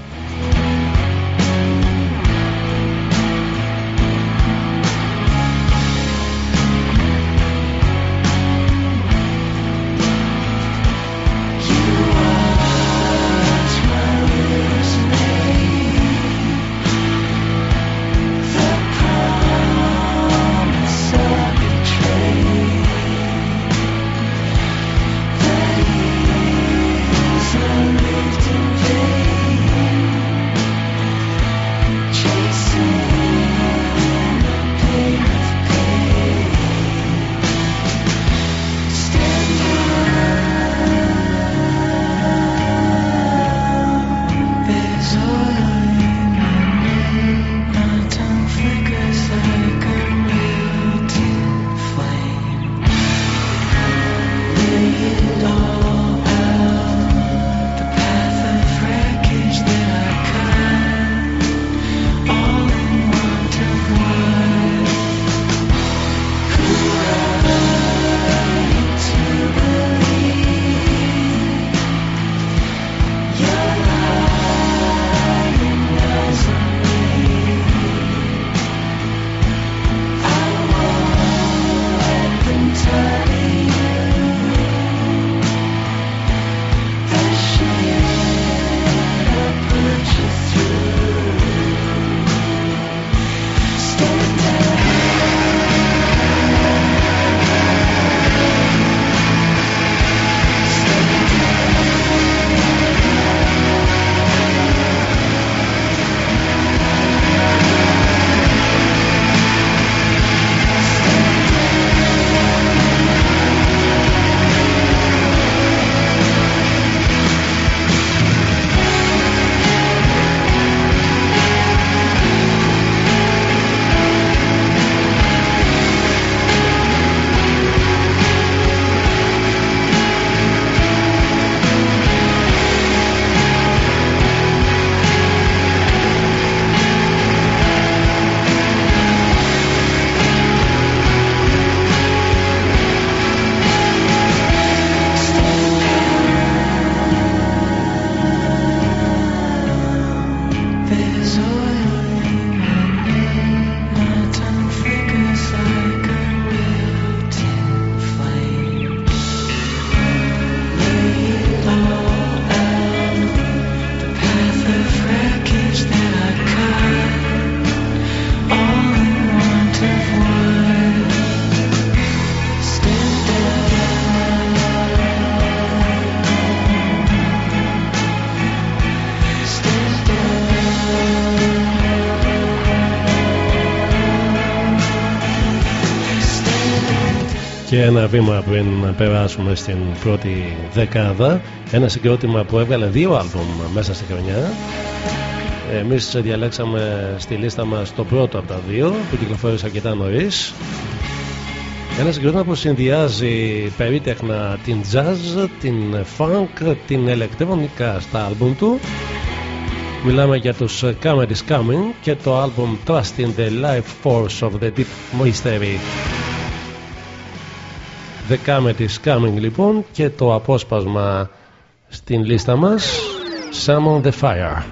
Και ένα βήμα πριν περάσουμε στην πρώτη δεκάδα Ένα συγκρότημα που έβγαλε δύο άλμπουμ μέσα στη χρονιά. Εμείς διαλέξαμε στη λίστα μας το πρώτο από τα δύο που κυκλοφόρησε αρκετά νωρίς. Ένα συγκρότημα που συνδυάζει περίτεχνα την jazz, την funk, την electronica στα άλμπουμ του. Μιλάμε για τους Cameras Coming και το άλμπουμ Trust in the Life Force of the Deep Mystery The Cameras Coming λοιπόν και το απόσπασμα στην λίστα μας Summon the Fire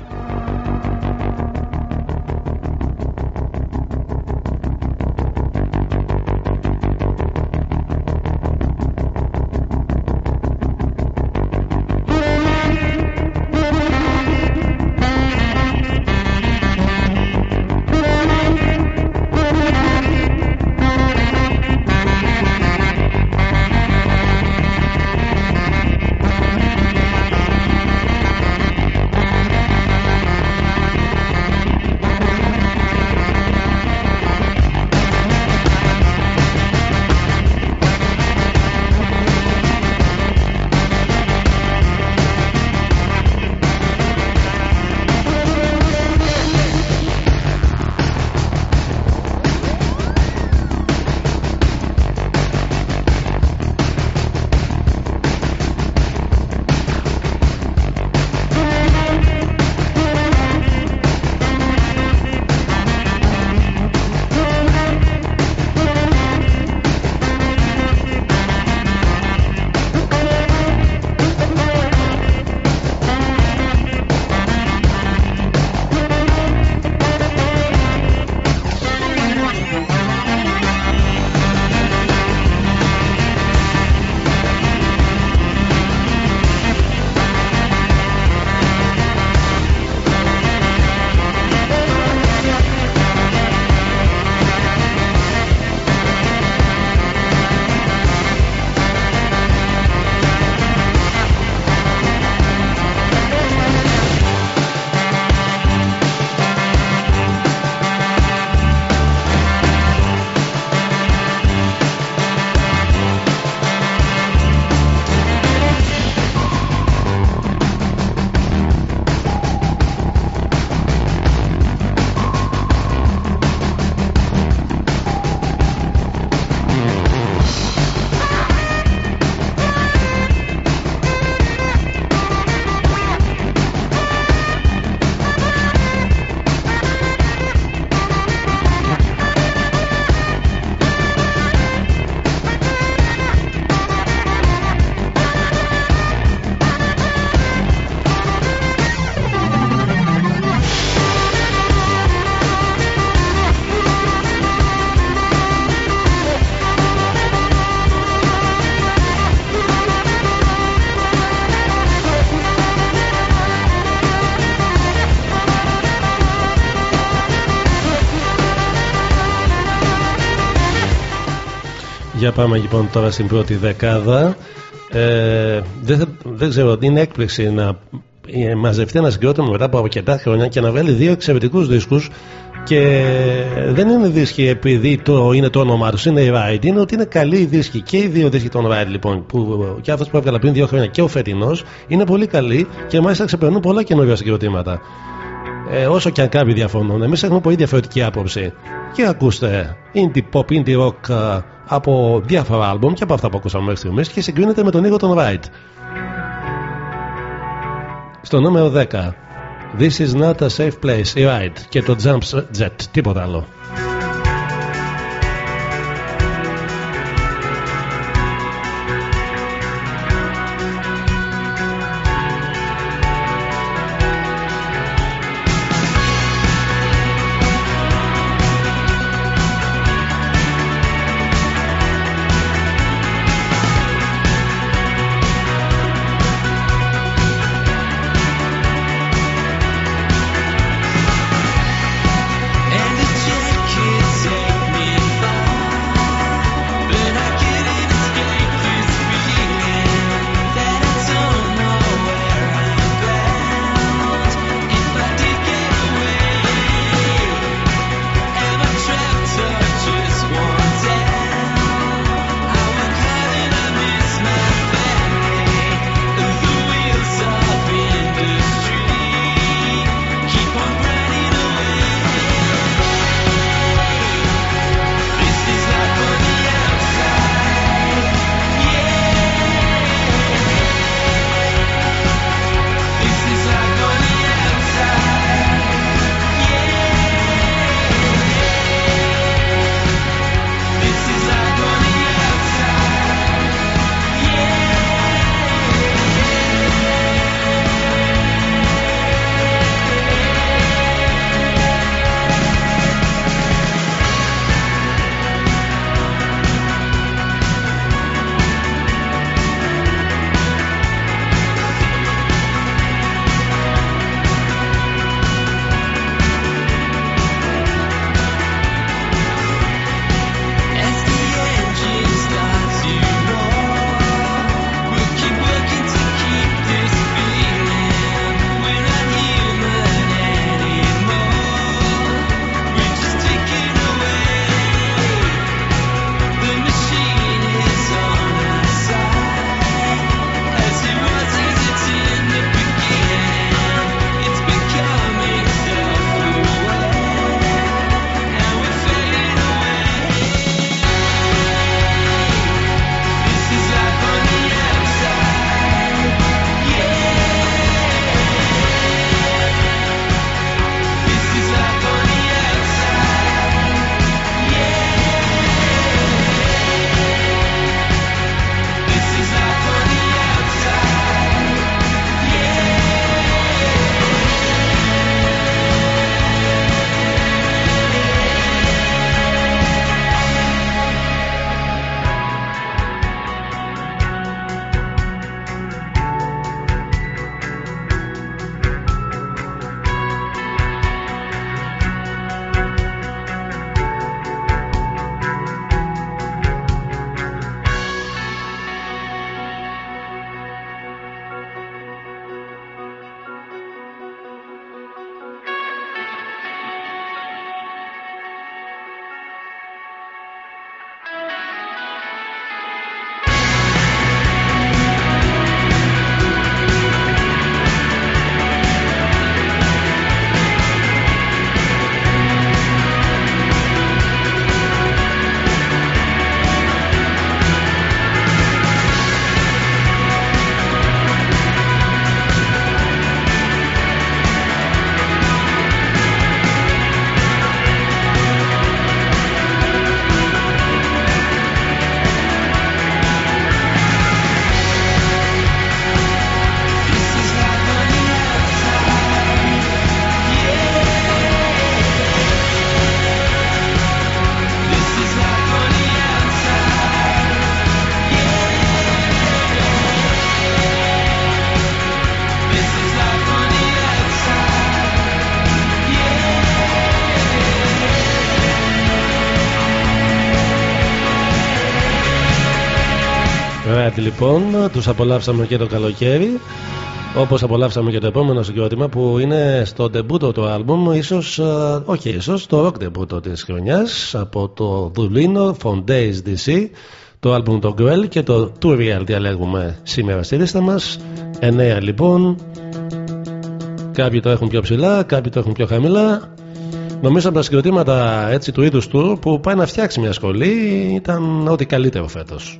Για πάμε λοιπόν τώρα στην πρώτη δεκάδα. Ε, δεν, θα- δεν ξέρω, είναι έκπληξη να ε, μαζευτεί ένας συγκρότημα μετά από αρκετά χρόνια και να βγάλει δύο εξαιρετικούς δίσκους και δεν είναι δίσκοι επειδή το, είναι το όνομά τους, είναι η Ride. Είναι ότι είναι καλοί οι δίσκοι. Και οι δύο δίσκοι των Ride λοιπόν, που, και αυτός που έβγαλα πριν δύο χρόνια και ο φετινός, είναι πολύ καλοί και μάλιστα ξεπερνούν πολλά καινούργια συγκροτήματα. Ε, όσο και αν κάποιοι διαφωνούν, εμείς έχουμε πολύ διαφορετική άποψη. Και ακούστε indie pop, indie rock ε, από διάφορα άλμπομ και από αυτά που ακούσαμε μέχρι στιγμής και συγκρίνεται με τον ήχο των Ride. Στο νούμερο 10. This is not a safe place, η Ride και το Jump Jet, τίποτα άλλο. Λοιπόν, τους απολαύσαμε και το καλοκαίρι όπως απολαύσαμε και το επόμενο συγκρότημα που είναι στο ντεμπούτο του άλμπουμ ίσως, ε, όχι ίσως, το rock ντεμπούτο της χρονιάς από το Δουβλίνο, Days DC το άλμπουμ το Grell και το Too Real διαλέγουμε σήμερα στη λίστα μας 9 λοιπόν κάποιοι το έχουν πιο ψηλά, κάποιοι το έχουν πιο χαμηλά Νομίζω από τα συγκροτήματα έτσι του είδους του που πάει να φτιάξει μια σχολή ήταν ό,τι καλύτερο φέτος.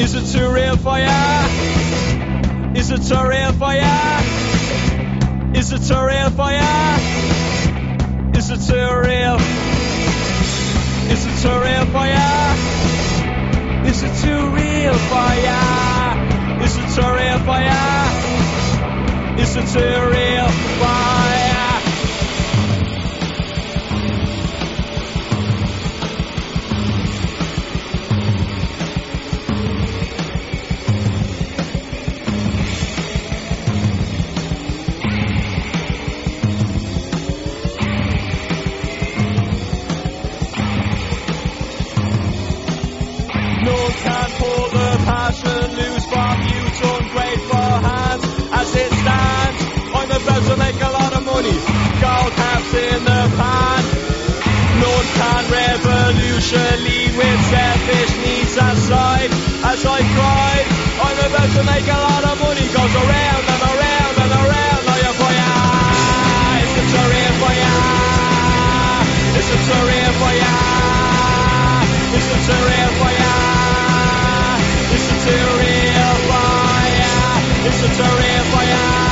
Is it too real for ya? Is it too real for ya? Is it too real for ya? Is it too real? Is it too real for ya? Is it too real for ya? Is it too real for ya? Is it too real for ya? About to make a lot of money, gold caps in the pan. No one can revolution lead with selfish needs aside. As I cried, I'm about to make a lot of money, goes around and around and around. Now you for ya, it's a career for ya, it's a career for ya, it's a career for ya. It's a real fire. It's a real fire.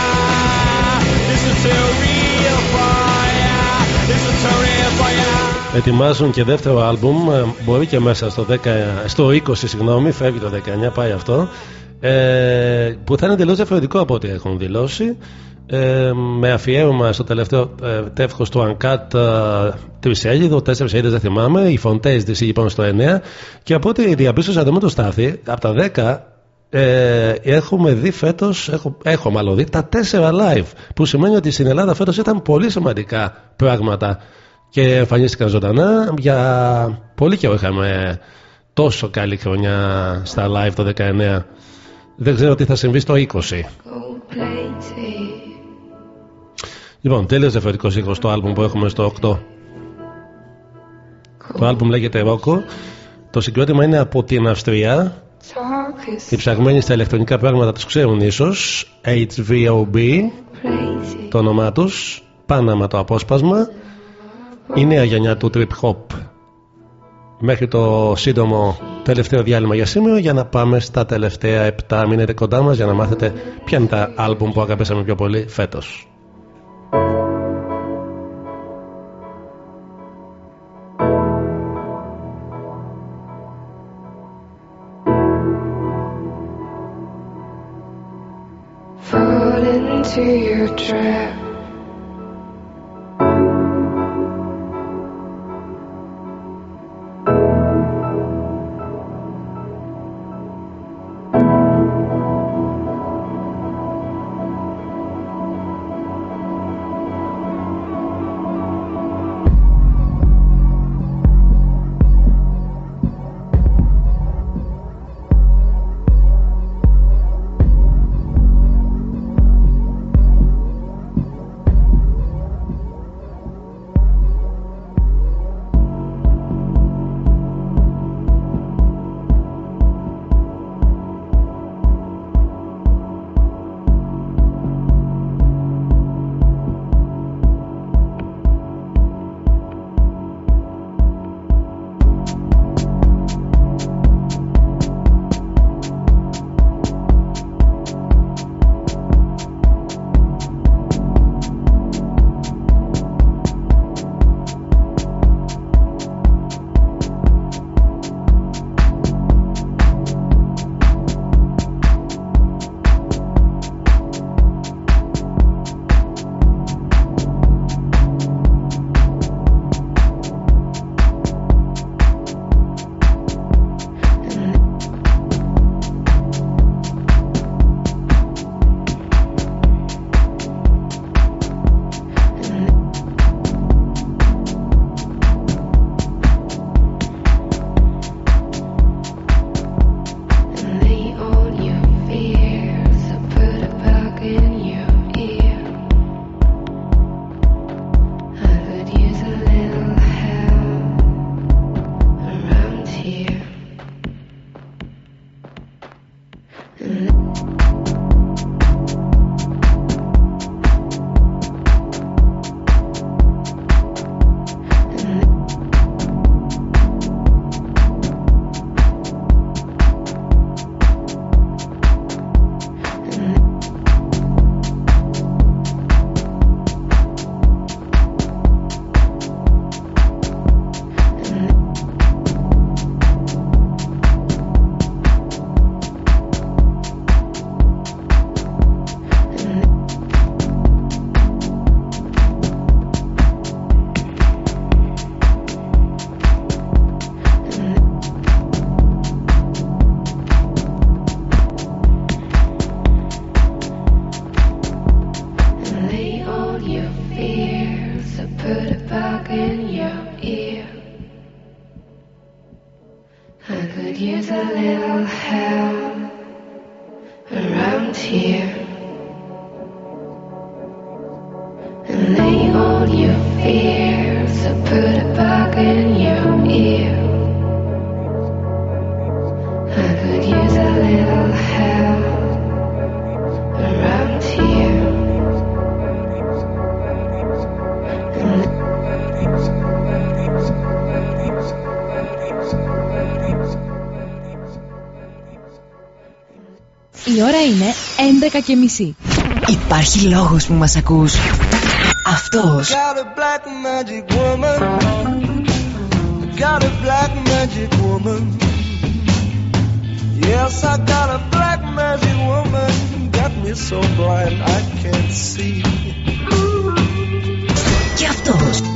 Ετοιμάζουν και δεύτερο άλμπουμ, ε, μπορεί και μέσα στο, 10, στο 20 συγγνώμη, φεύγει το 19, πάει αυτό, ε, που θα είναι τελείως διαφορετικό από ό,τι έχουν δηλώσει. Ε, με αφιέρωμα στο τελευταίο ε, τεύχος του Uncut ε, τρισέλιδο, τέσσερις σελίδες δεν θυμάμαι, οι Fontaines της λοιπόν στο 9 και από ό,τι διαπίστωσα εδώ με το Στάθη, από τα 10 ε, έχουμε δει φέτος, έχω, έχω μάλλον δει τα 4 live που σημαίνει ότι στην Ελλάδα φέτος ήταν πολύ σημαντικά πράγματα και εμφανίστηκαν ζωντανά. Για πολύ καιρό είχαμε τόσο καλή χρονιά στα live το 19. Δεν ξέρω τι θα συμβεί στο 20. Λοιπόν, τέλειος διαφορετικός είδο το άλμπουμ που έχουμε στο 8. Το άλμπουμ λέγεται Rocco. Το συγκρότημα είναι από την Αυστρία. Οι ψαγμένοι στα ηλεκτρονικά πράγματα τους ξέρουν ίσως, HVOB, το όνομά τους. Πάναμα το απόσπασμα η νέα γενιά του trip hop. Μέχρι το σύντομο τελευταίο διάλειμμα για σήμερα για να πάμε στα τελευταία 7 μήνες κοντά μας για να μάθετε ποια είναι τα άλμπουμ που αγαπήσαμε πιο πολύ φέτος. 11.30. Υπάρχει λόγος που μας ακούς. Αυτός. Yes, I Και αυτός.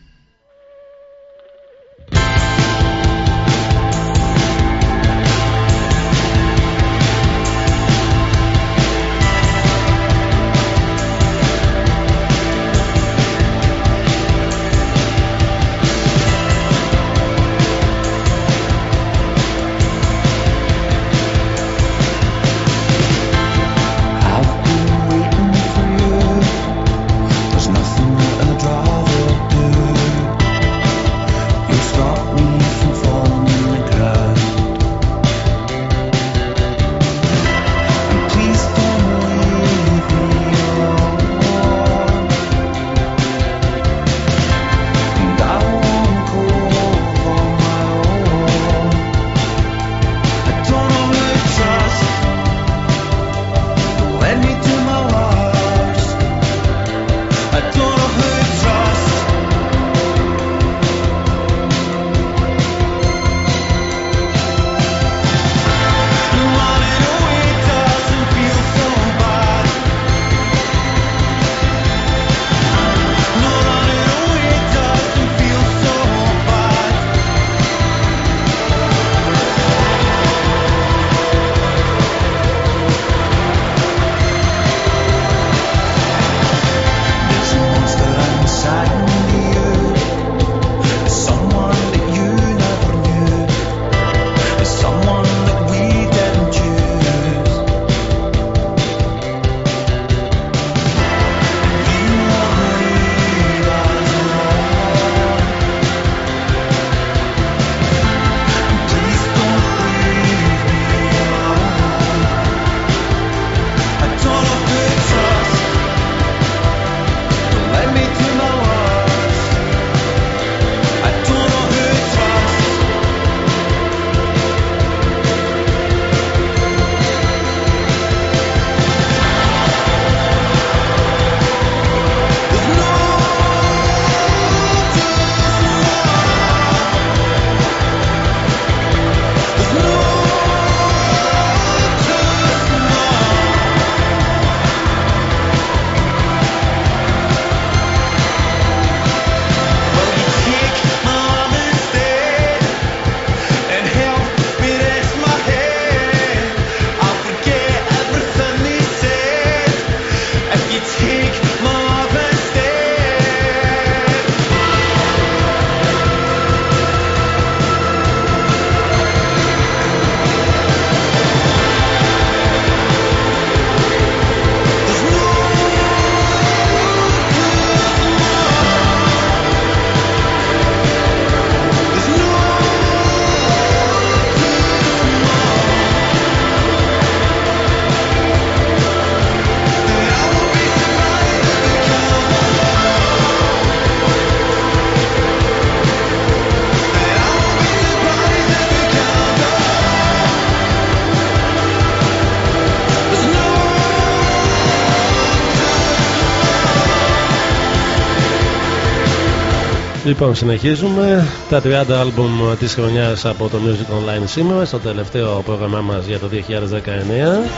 Λοιπόν, συνεχίζουμε. Τα 30 άλμπουμ της χρονιάς από το Music Online σήμερα στο τελευταίο πρόγραμμά μας για το 2019.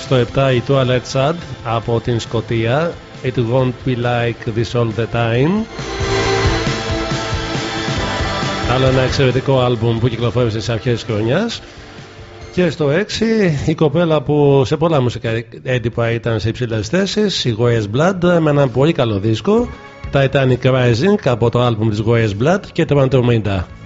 Στο 7 η Toilet Sad από την Σκοτία It won't be like this all the time. Άλλο ένα εξαιρετικό άλμπουμ που κυκλοφόρησε στις αρχές της χρονιάς και στο 6 η κοπέλα που σε πολλά μουσικά έντυπα ήταν σε υψηλές θέσεις, η Goyes Blood, με ένα πολύ καλό δίσκο. Titanic Rising από το album της Goyes Blood και το 90.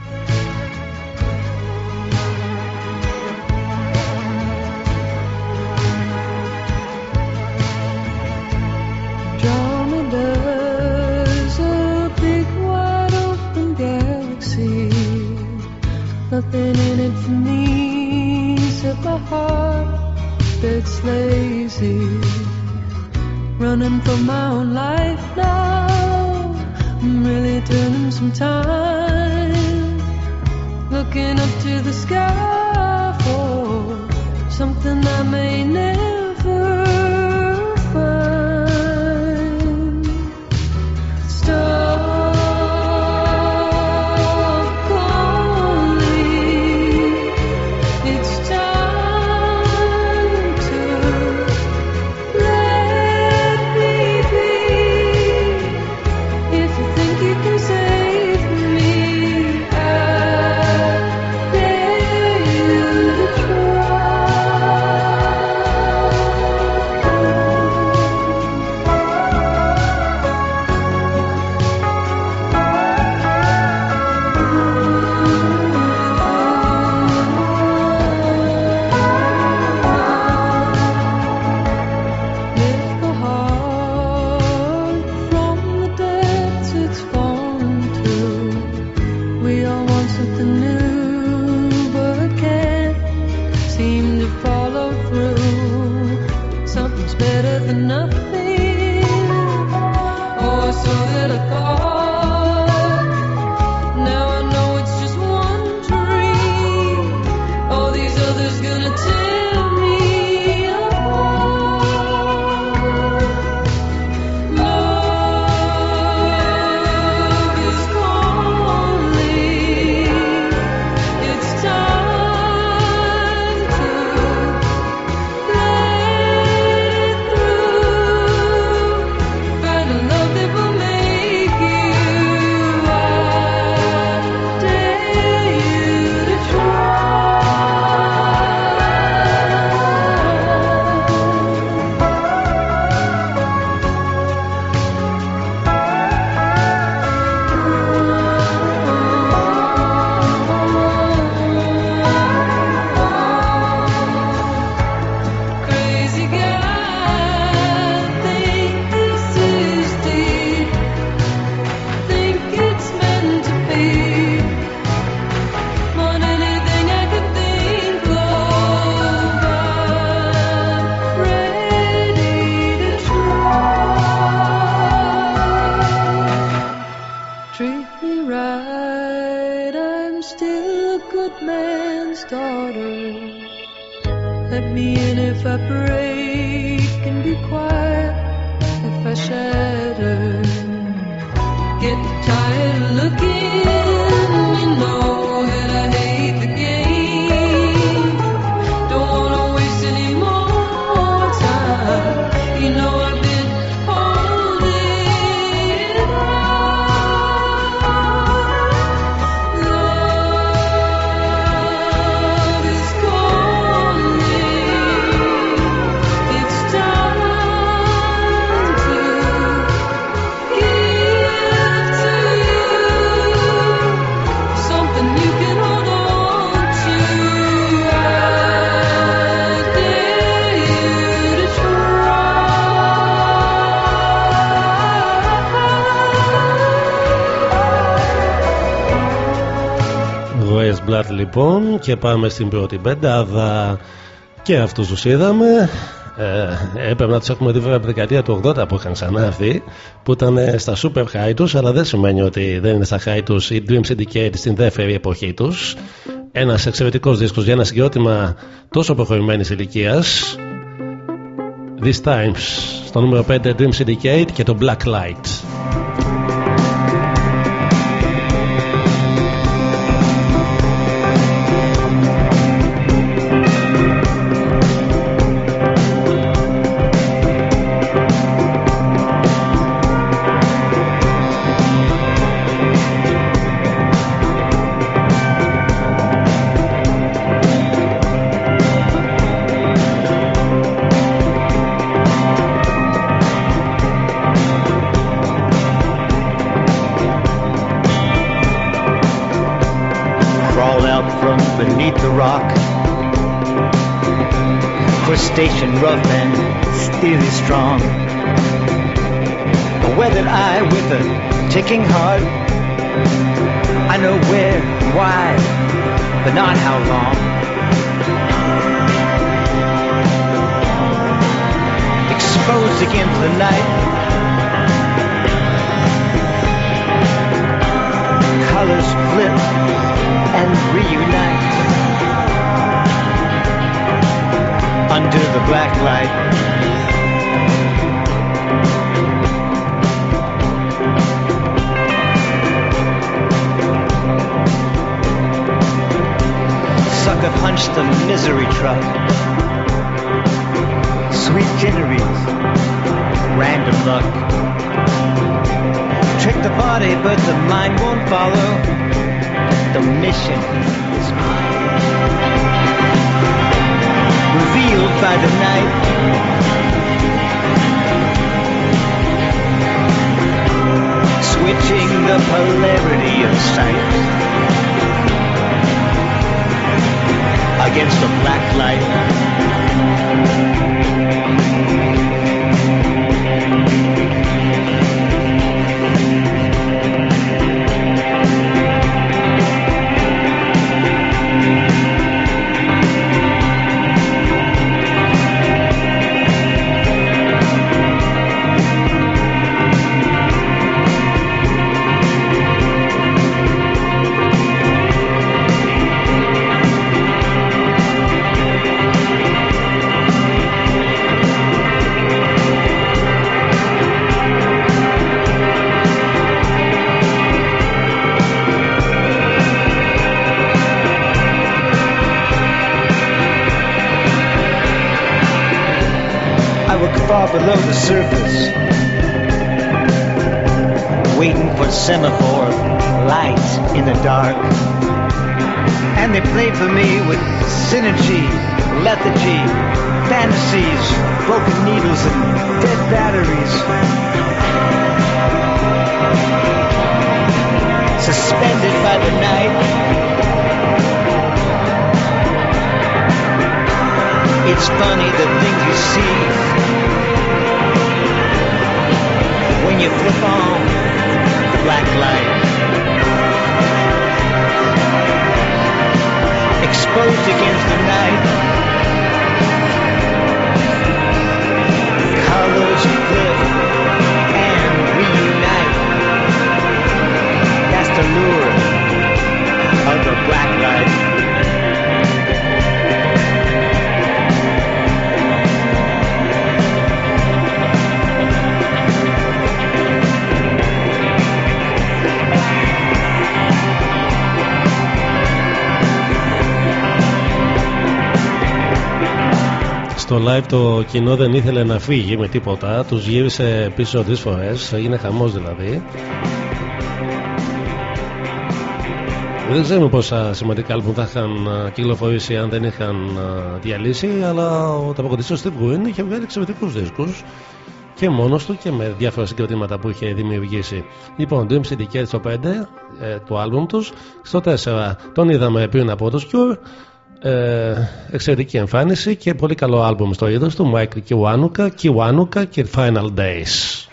Λοιπόν και πάμε στην πρώτη πεντάδα και αυτούς τους είδαμε ε, έπρεπε να τους έχουμε δει βέβαια από τη δεκαετία του 80 που είχαν ξανάρθει που ήταν ε, στα super high τους αλλά δεν σημαίνει ότι δεν είναι στα high τους η Dream Syndicate στην δεύτερη εποχή τους Ένας εξαιρετικός δίσκος για ένα συγκρότημα τόσο προχωρημένης ηλικίας. This Times, στο νούμερο 5 Dream Syndicate και το Black Light. Crustacean rough and steely strong. A weathered eye with a ticking heart. I know where, why, but not how long. Exposed against the night. Colors flip and reunite under the black light. Sucker punch the misery truck. Sweet ginneries, random luck. Trick the body, but the mind won't follow the mission is revealed by the night. Switching the polarity of sight against the black light. Το κοινό δεν ήθελε να φύγει με τίποτα. Τους γύρισε πίσω τρεις φορές. Έγινε χαμός δηλαδή. Δεν ξέρουμε πόσα σημαντικά άλμπουμ θα είχαν α, κυκλοφορήσει αν δεν είχαν α, διαλύσει, αλλά ο ταπακοντιστής Steve Green είχε βγάλει εξαιρετικούς δίσκους και μόνος του και με διάφορα συγκροτήματα που είχε δημιουργήσει. Λοιπόν, Dream Syndicate στο 5, ε, το άλμπουμ τους. Στο 4 τον είδαμε πριν από το Cure. Ε, εξαιρετική εμφάνιση και πολύ καλό άλμπουμ στο είδος του Michael Kiwanuka, Kiwanuka και Final Days.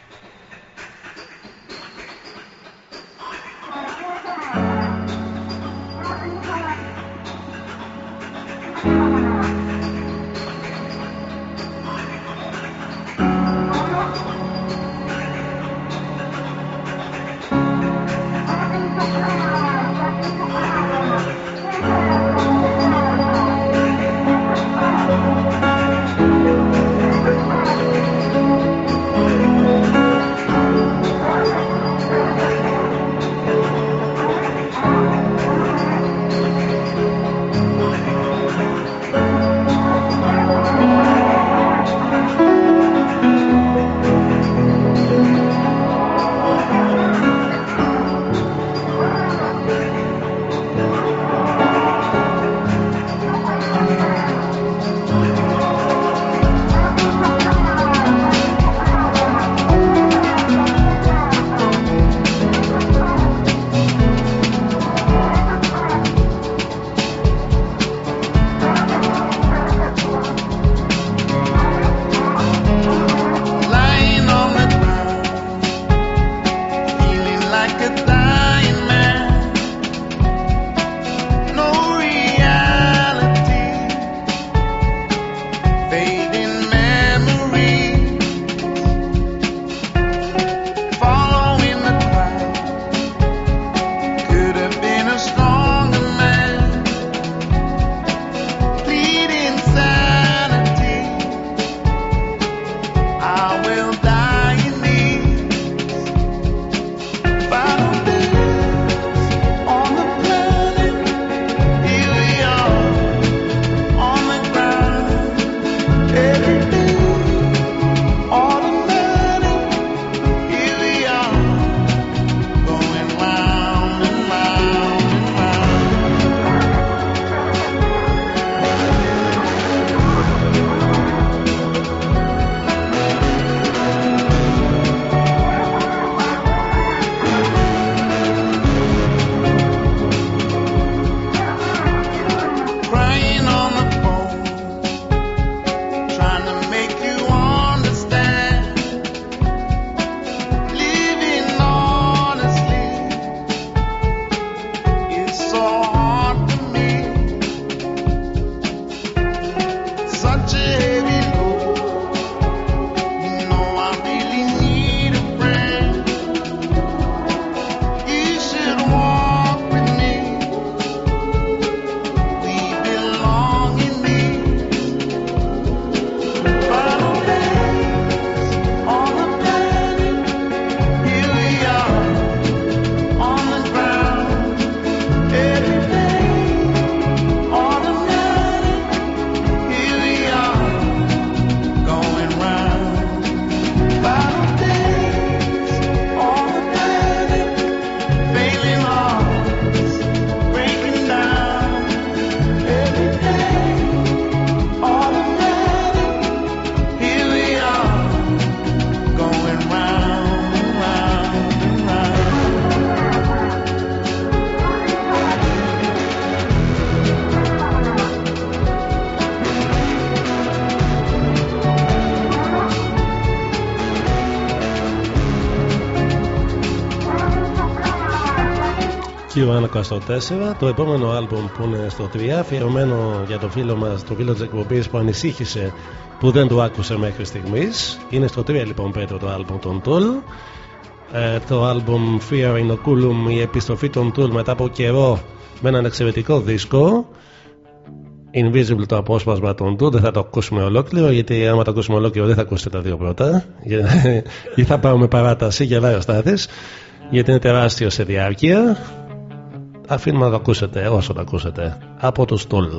Q1 στο 4. Το επόμενο άλμπουμ που είναι στο 3, αφιερωμένο για το φίλο μας, το φίλο της εκπομπής που ανησύχησε που δεν το άκουσε μέχρι στιγμής. Είναι στο 3 λοιπόν πέτρο το άλμπουμ των Tool. Ε, το άλμπουμ Fear Inoculum, η επιστροφή των Tool μετά από καιρό με έναν εξαιρετικό δίσκο. Invisible το απόσπασμα των Tool, δεν θα το ακούσουμε ολόκληρο γιατί άμα το ακούσουμε ολόκληρο δεν θα ακούσετε τα δύο πρώτα ή θα πάμε παράταση, γελάει ο Στάθης γιατί είναι τεράστιο σε διάρκεια αφήνουμε να το ακούσετε όσο το ακούσετε από το Στολ.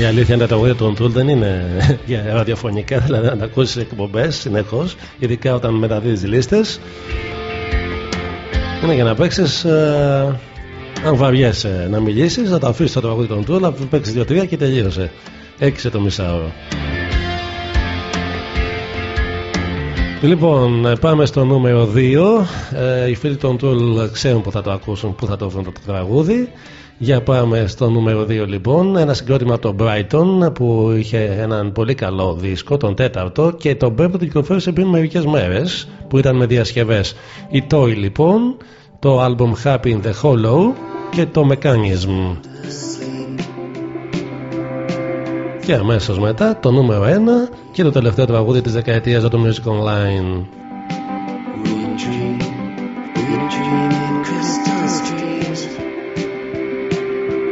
Η αλήθεια είναι τα τραγούδια των Tool δεν είναι για ραδιοφωνικά, δηλαδή να τα ακούσεις εκπομπές συνεχώς, ειδικά όταν μεταδίδεις λίστες. Είναι για να παίξεις. Ε, αν βαριέσαι να μιλήσεις, να το αφήσεις το τραγούδι των Tool, να παίξεις δύο-τρία και τελείωσε. Έξε το μισάωρο. Λοιπόν, ε, πάμε στο νούμερο 2. Ε, οι φίλοι των Tool ξέρουν που θα το ακούσουν, που θα το βρουν το τραγούδι. Για πάμε στο νούμερο 2 λοιπόν. Ένα συγκρότημα από το Brighton που είχε έναν πολύ καλό δίσκο, τον τέταρτο, και τον πέμπτο κυκλοφόρησε πριν μερικές μέρες που ήταν με διασκευές. Η Toy λοιπόν, το album Happy in the Hollow και το Mechanism. Και αμέσως μετά το νούμερο 1 και το τελευταίο τραγούδι της δεκαετίας για το Music Online. We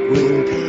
When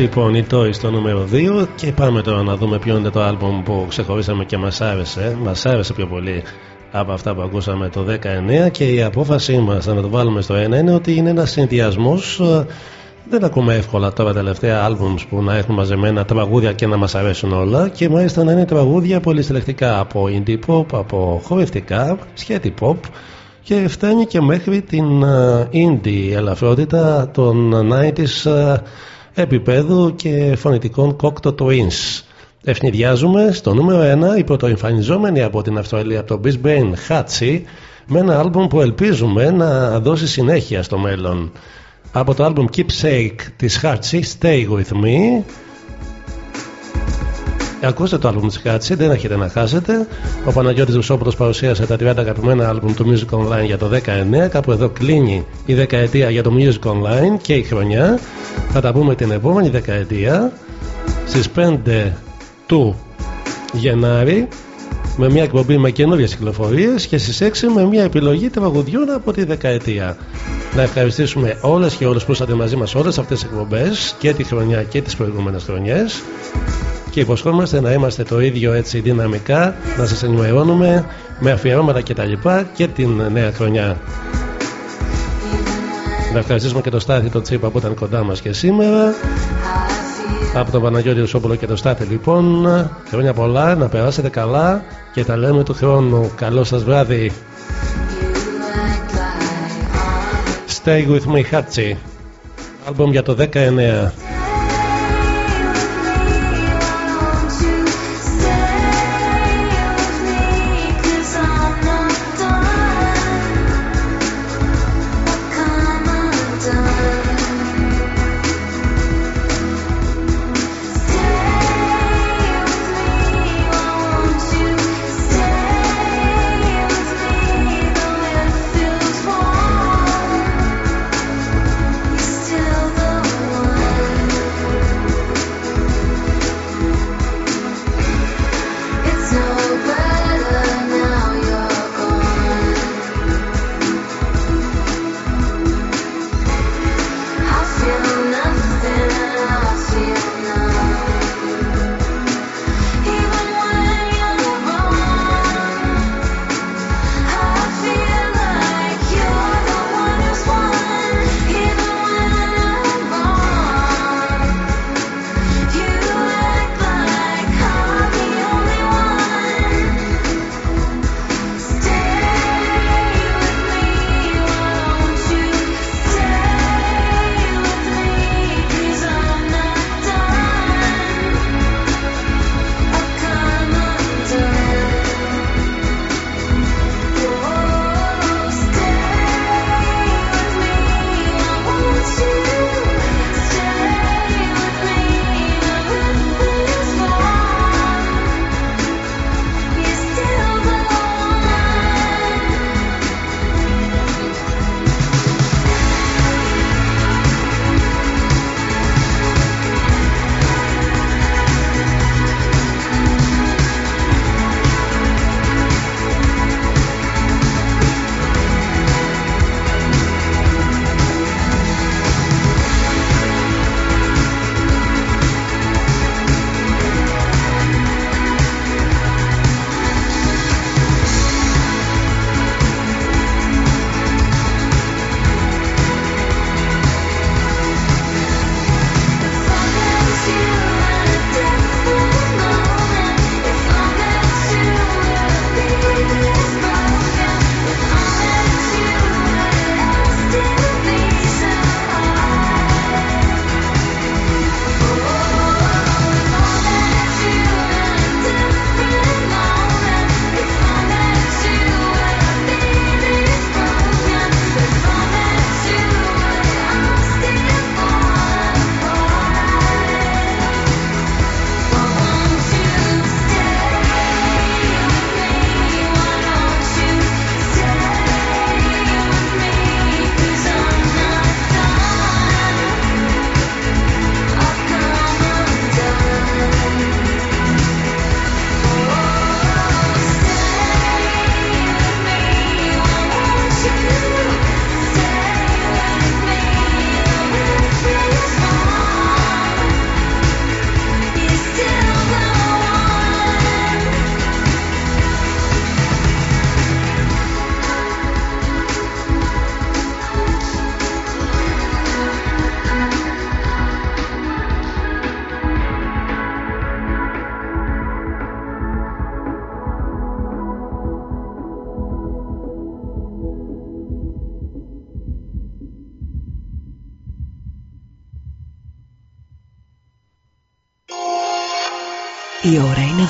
Λοιπόν, η Toy στο νούμερο 2 και πάμε τώρα να δούμε ποιο είναι το άλμπομ που ξεχωρίσαμε και μας άρεσε. Μας άρεσε πιο πολύ από αυτά που ακούσαμε το 19 και η απόφασή μας να το βάλουμε στο 1 είναι ότι είναι ένας συνδυασμός ε, δεν ακούμε εύκολα τώρα τελευταία άλμπουμς που να έχουν μαζεμένα τραγούδια και να μας αρέσουν όλα και μάλιστα να είναι τραγούδια πολυσυλλεκτικά από indie pop, από χορευτικά, σκέτη pop και φτάνει και μέχρι την ε, indie ελαφρότητα των 90s ε, επίπεδου και φωνητικών Cocteau Twins. Ευνηδιάζουμε στο νούμερο 1 η πρωτοεμφανιζόμενη από την Αυστραλία από το Brisbane Hatsy με ένα άλμπουμ που ελπίζουμε να δώσει συνέχεια στο μέλλον. Από το άλμπουμ Keepsake της Hatsy Stay With Me Ακούστε το άλμπουμ της Hatsy, δεν έχετε να χάσετε. Ο Παναγιώτης Βουσόπουλος παρουσίασε τα 30 αγαπημένα άλμπουμ του Music Online για το 19. Κάπου εδώ κλείνει η δεκαετία για το Music Online και η χρονιά. Θα τα πούμε την επόμενη δεκαετία στις 5 του Γενάρη με μια εκπομπή με καινούριε κυκλοφορίες και στις 6 με μια επιλογή τραγουδιών από τη δεκαετία. Να ευχαριστήσουμε όλες και όλους που ήσατε μαζί μας όλες αυτές τις εκπομπές και τη χρονιά και τις προηγούμενες χρονιές. Και υποσχόμαστε να είμαστε το ίδιο έτσι δυναμικά, να σας ενημερώνουμε με αφιερώματα κτλ. Και, και την νέα χρονιά. Να ευχαριστήσουμε και το Στάθη τον Τσίπα που ήταν κοντά μας και σήμερα. Από τον Παναγιώτη Ρουσόπουλο και το Στάθη λοιπόν. Χρόνια πολλά, να περάσετε καλά και τα λέμε του χρόνου. Καλό σας βράδυ. Stay with me, Hatsy. Άλμπομ για το 19.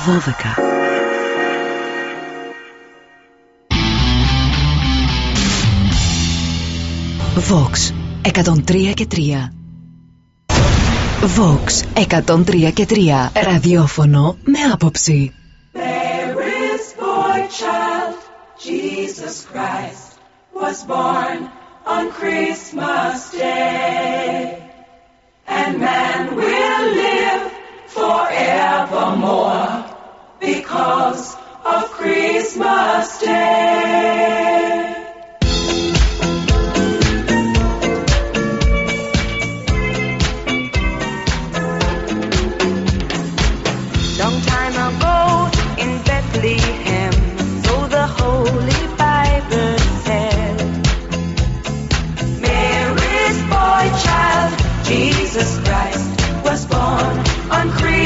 12. Vox 103 και 3 Vox 103 και 3 Ραδιόφωνο με άποψη There is boy child Jesus Christ was born on Christmas Day And man will live forevermore because of Christmas Day. Long time ago in Bethlehem, so the Holy Bible said, Mary's boy child, Jesus Christ, was born on Christmas.